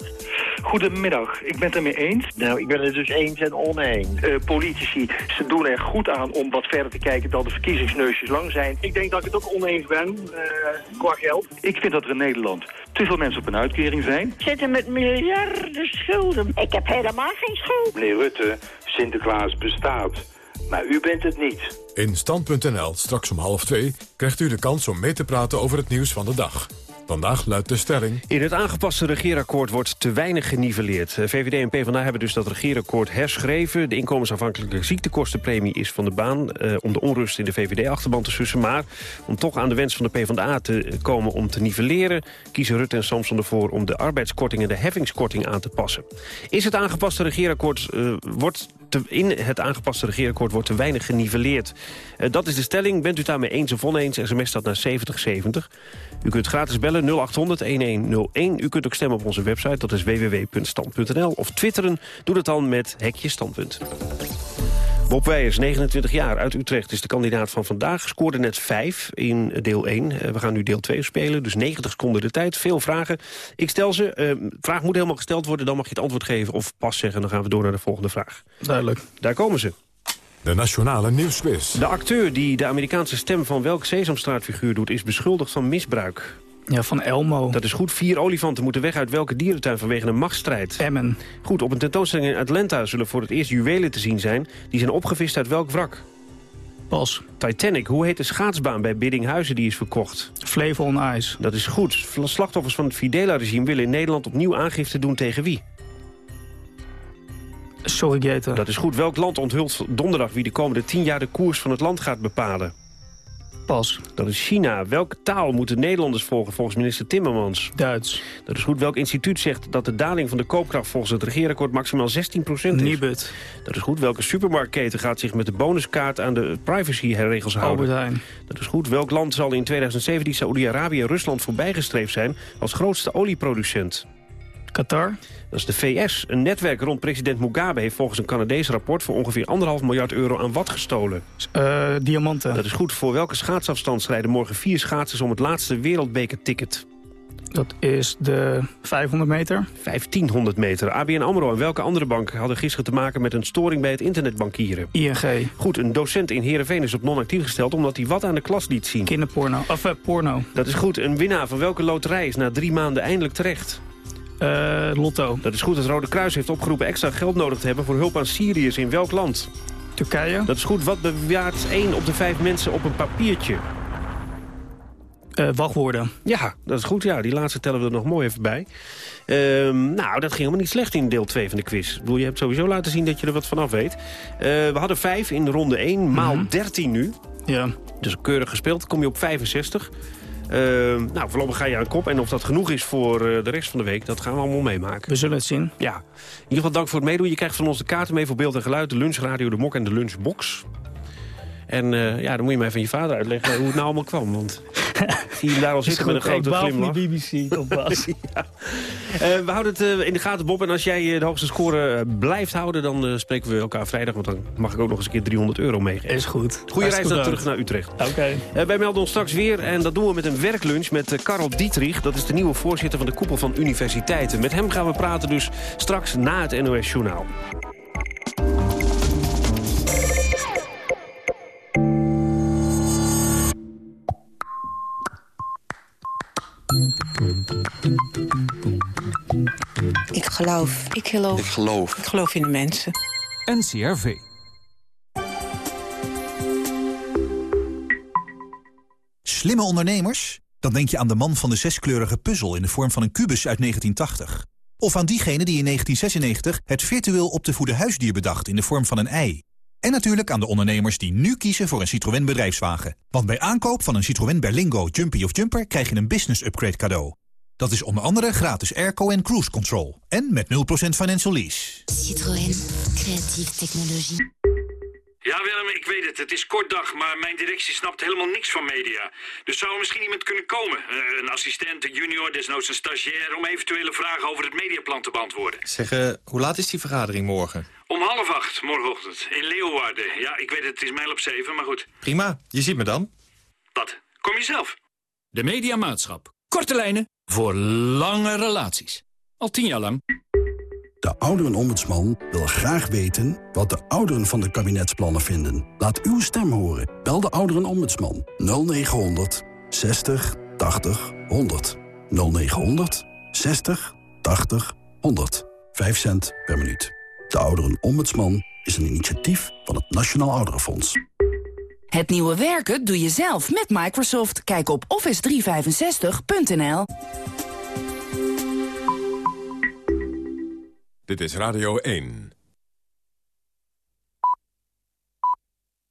Goedemiddag, ik ben het ermee eens. Nou, ik ben het dus eens en oneens. Eh, politici, ze doen er goed aan om wat verder te kijken dan de verkiezingsneusjes lang zijn. Ik denk dat ik het ook oneens ben, eh, qua geld. Ik vind dat er in Nederland te veel mensen op een uitkering zijn. Zitten met miljarden schulden. Ik heb helemaal geen schuld. Meneer Rutte, Sinterklaas bestaat. Maar u bent het niet. In Stand.nl, straks om half twee, krijgt u de kans om mee te praten over het nieuws van de dag. Vandaag luidt de stelling... In het aangepaste regeerakkoord wordt te weinig geniveleerd. Eh, VVD en PvdA hebben dus dat regeerakkoord herschreven. De inkomensafhankelijke ziektekostenpremie is van de baan... Eh, om de onrust in de VVD-achterban te sussen. Maar om toch aan de wens van de PvdA te komen om te nivelleren... kiezen Rutte en Samson ervoor om de arbeidskorting en de heffingskorting aan te passen. Is het aangepaste regeerakkoord... Uh, wordt in het aangepaste regeerakkoord wordt te weinig geniveleerd. Uh, dat is de stelling. Bent u daarmee eens of oneens? SMS staat naar 7070. U kunt gratis bellen 0800-1101. U kunt ook stemmen op onze website, dat is www.stand.nl. Of twitteren, doe dat dan met Hekje Standpunt. Bob Weijers, 29 jaar, uit Utrecht, is de kandidaat van vandaag. Scoorde net 5 in deel 1. We gaan nu deel 2 spelen, dus 90 seconden de tijd. Veel vragen. Ik stel ze. Uh, vraag moet helemaal gesteld worden, dan mag je het antwoord geven of pas zeggen. Dan gaan we door naar de volgende vraag. Duidelijk. Daar komen ze. De Nationale Nieuwsquiz. De acteur die de Amerikaanse stem van welk Sesamstraatfiguur doet... is beschuldigd van misbruik. Ja, van Elmo. Dat is goed. Vier olifanten moeten weg uit welke dierentuin vanwege een machtsstrijd? Emmen. Goed, op een tentoonstelling in Atlanta zullen voor het eerst juwelen te zien zijn. Die zijn opgevist uit welk wrak? Pas. Titanic. Hoe heet de schaatsbaan bij Biddinghuizen die is verkocht? Flevo on Ice. Dat is goed. Slachtoffers van het Fidela-regime willen in Nederland opnieuw aangifte doen tegen wie? Sorry, Dat is goed. Welk land onthult donderdag wie de komende tien jaar de koers van het land gaat bepalen? Pas. Dat is China. Welke taal moeten Nederlanders volgen volgens minister Timmermans? Duits. Dat is goed. Welk instituut zegt dat de daling van de koopkracht volgens het regeerakkoord maximaal 16% is? Nibud. Dat is goed. Welke supermarktketen gaat zich met de bonuskaart aan de privacyregels houden? Albert Heijn. Dat is goed. Welk land zal in 2017 Saoedi-Arabië en Rusland voorbijgestreefd zijn als grootste olieproducent? Qatar. Dat is de VS. Een netwerk rond president Mugabe heeft volgens een Canadees rapport... voor ongeveer anderhalf miljard euro aan wat gestolen? Uh, diamanten. Dat is goed. Voor welke schaatsafstand strijden morgen vier schaatsers... om het laatste wereldbekerticket? Dat is de 500 meter. 1500 meter. ABN AMRO en welke andere bank hadden gisteren te maken... met een storing bij het internetbankieren? ING. Goed, een docent in Heerenveen is op non-actief gesteld... omdat hij wat aan de klas liet zien. Kinderporno. Of uh, porno. Dat is goed. Een winnaar van welke loterij is na drie maanden eindelijk terecht? Uh, Lotto. Dat is goed. Het Rode Kruis heeft opgeroepen extra geld nodig te hebben... voor hulp aan Syriërs in welk land? Turkije. Dat is goed. Wat bewaart één op de vijf mensen op een papiertje? Uh, wachtwoorden. Ja, dat is goed. Ja, die laatste tellen we er nog mooi even bij. Uh, nou, dat ging helemaal niet slecht in deel 2 van de quiz. Ik bedoel, je hebt sowieso laten zien dat je er wat vanaf weet. Uh, we hadden vijf in ronde 1, mm -hmm. maal 13 nu. Ja. Dus keurig gespeeld. kom je op 65. Uh, nou, voorlopig ga je aan kop. En of dat genoeg is voor uh, de rest van de week, dat gaan we allemaal meemaken. We zullen het zien. Ja. In ieder geval dank voor het meedoen. Je krijgt van ons de kaarten mee voor beeld en geluid, de lunchradio, de mok en de lunchbox. En uh, ja, dan moet je mij van je vader uitleggen hoe het nou allemaal kwam. Want zie je hem daar al zitten met een grote glimlach. de BBC, ja. uh, we houden het uh, in de gaten, Bob. En als jij de hoogste score blijft houden, dan spreken we elkaar vrijdag. Want dan mag ik ook nog eens een keer 300 euro meegeven. Is goed. Goeie reis dan terug naar Utrecht. Oké. Okay. wij melden ons straks weer. En dat doen we met een werklunch met Karel Dietrich. Dat is de nieuwe voorzitter van de koepel van universiteiten. Met hem gaan we praten dus straks na het NOS Journaal. Geloof. Ik geloof. Ik geloof. Ik geloof in de mensen. NCRV. Slimme ondernemers? Dan denk je aan de man van de zeskleurige puzzel in de vorm van een kubus uit 1980. Of aan diegene die in 1996 het virtueel op te voeden huisdier bedacht in de vorm van een ei. En natuurlijk aan de ondernemers die nu kiezen voor een Citroën bedrijfswagen. Want bij aankoop van een Citroën Berlingo, Jumpy of Jumper krijg je een business upgrade cadeau. Dat is onder andere gratis airco en cruise control. En met 0% financial lease. Citroën. Creatieve technologie. Ja, Willem, ik weet het. Het is kort dag, maar mijn directie snapt helemaal niks van media. Dus zou er misschien iemand kunnen komen? Uh, een assistent, een junior, desnoods een stagiair... om eventuele vragen over het mediaplan te beantwoorden. Zeg, uh, hoe laat is die vergadering morgen? Om half acht, morgenochtend. In Leeuwarden. Ja, ik weet het, het is mijl op zeven, maar goed. Prima, je ziet me dan. Wat? Kom je zelf? De Mediamaatschap. Korte lijnen voor lange relaties. Al tien jaar lang. De ouderenombudsman wil graag weten wat de ouderen van de kabinetsplannen vinden. Laat uw stem horen. Bel de ouderenombudsman 0900 60 80 100. 0900 60 80 100. 5 cent per minuut. De ouderenombudsman is een initiatief van het Nationaal Ouderenfonds. Het nieuwe werken doe je zelf met Microsoft. Kijk op office365.nl. Dit is Radio 1.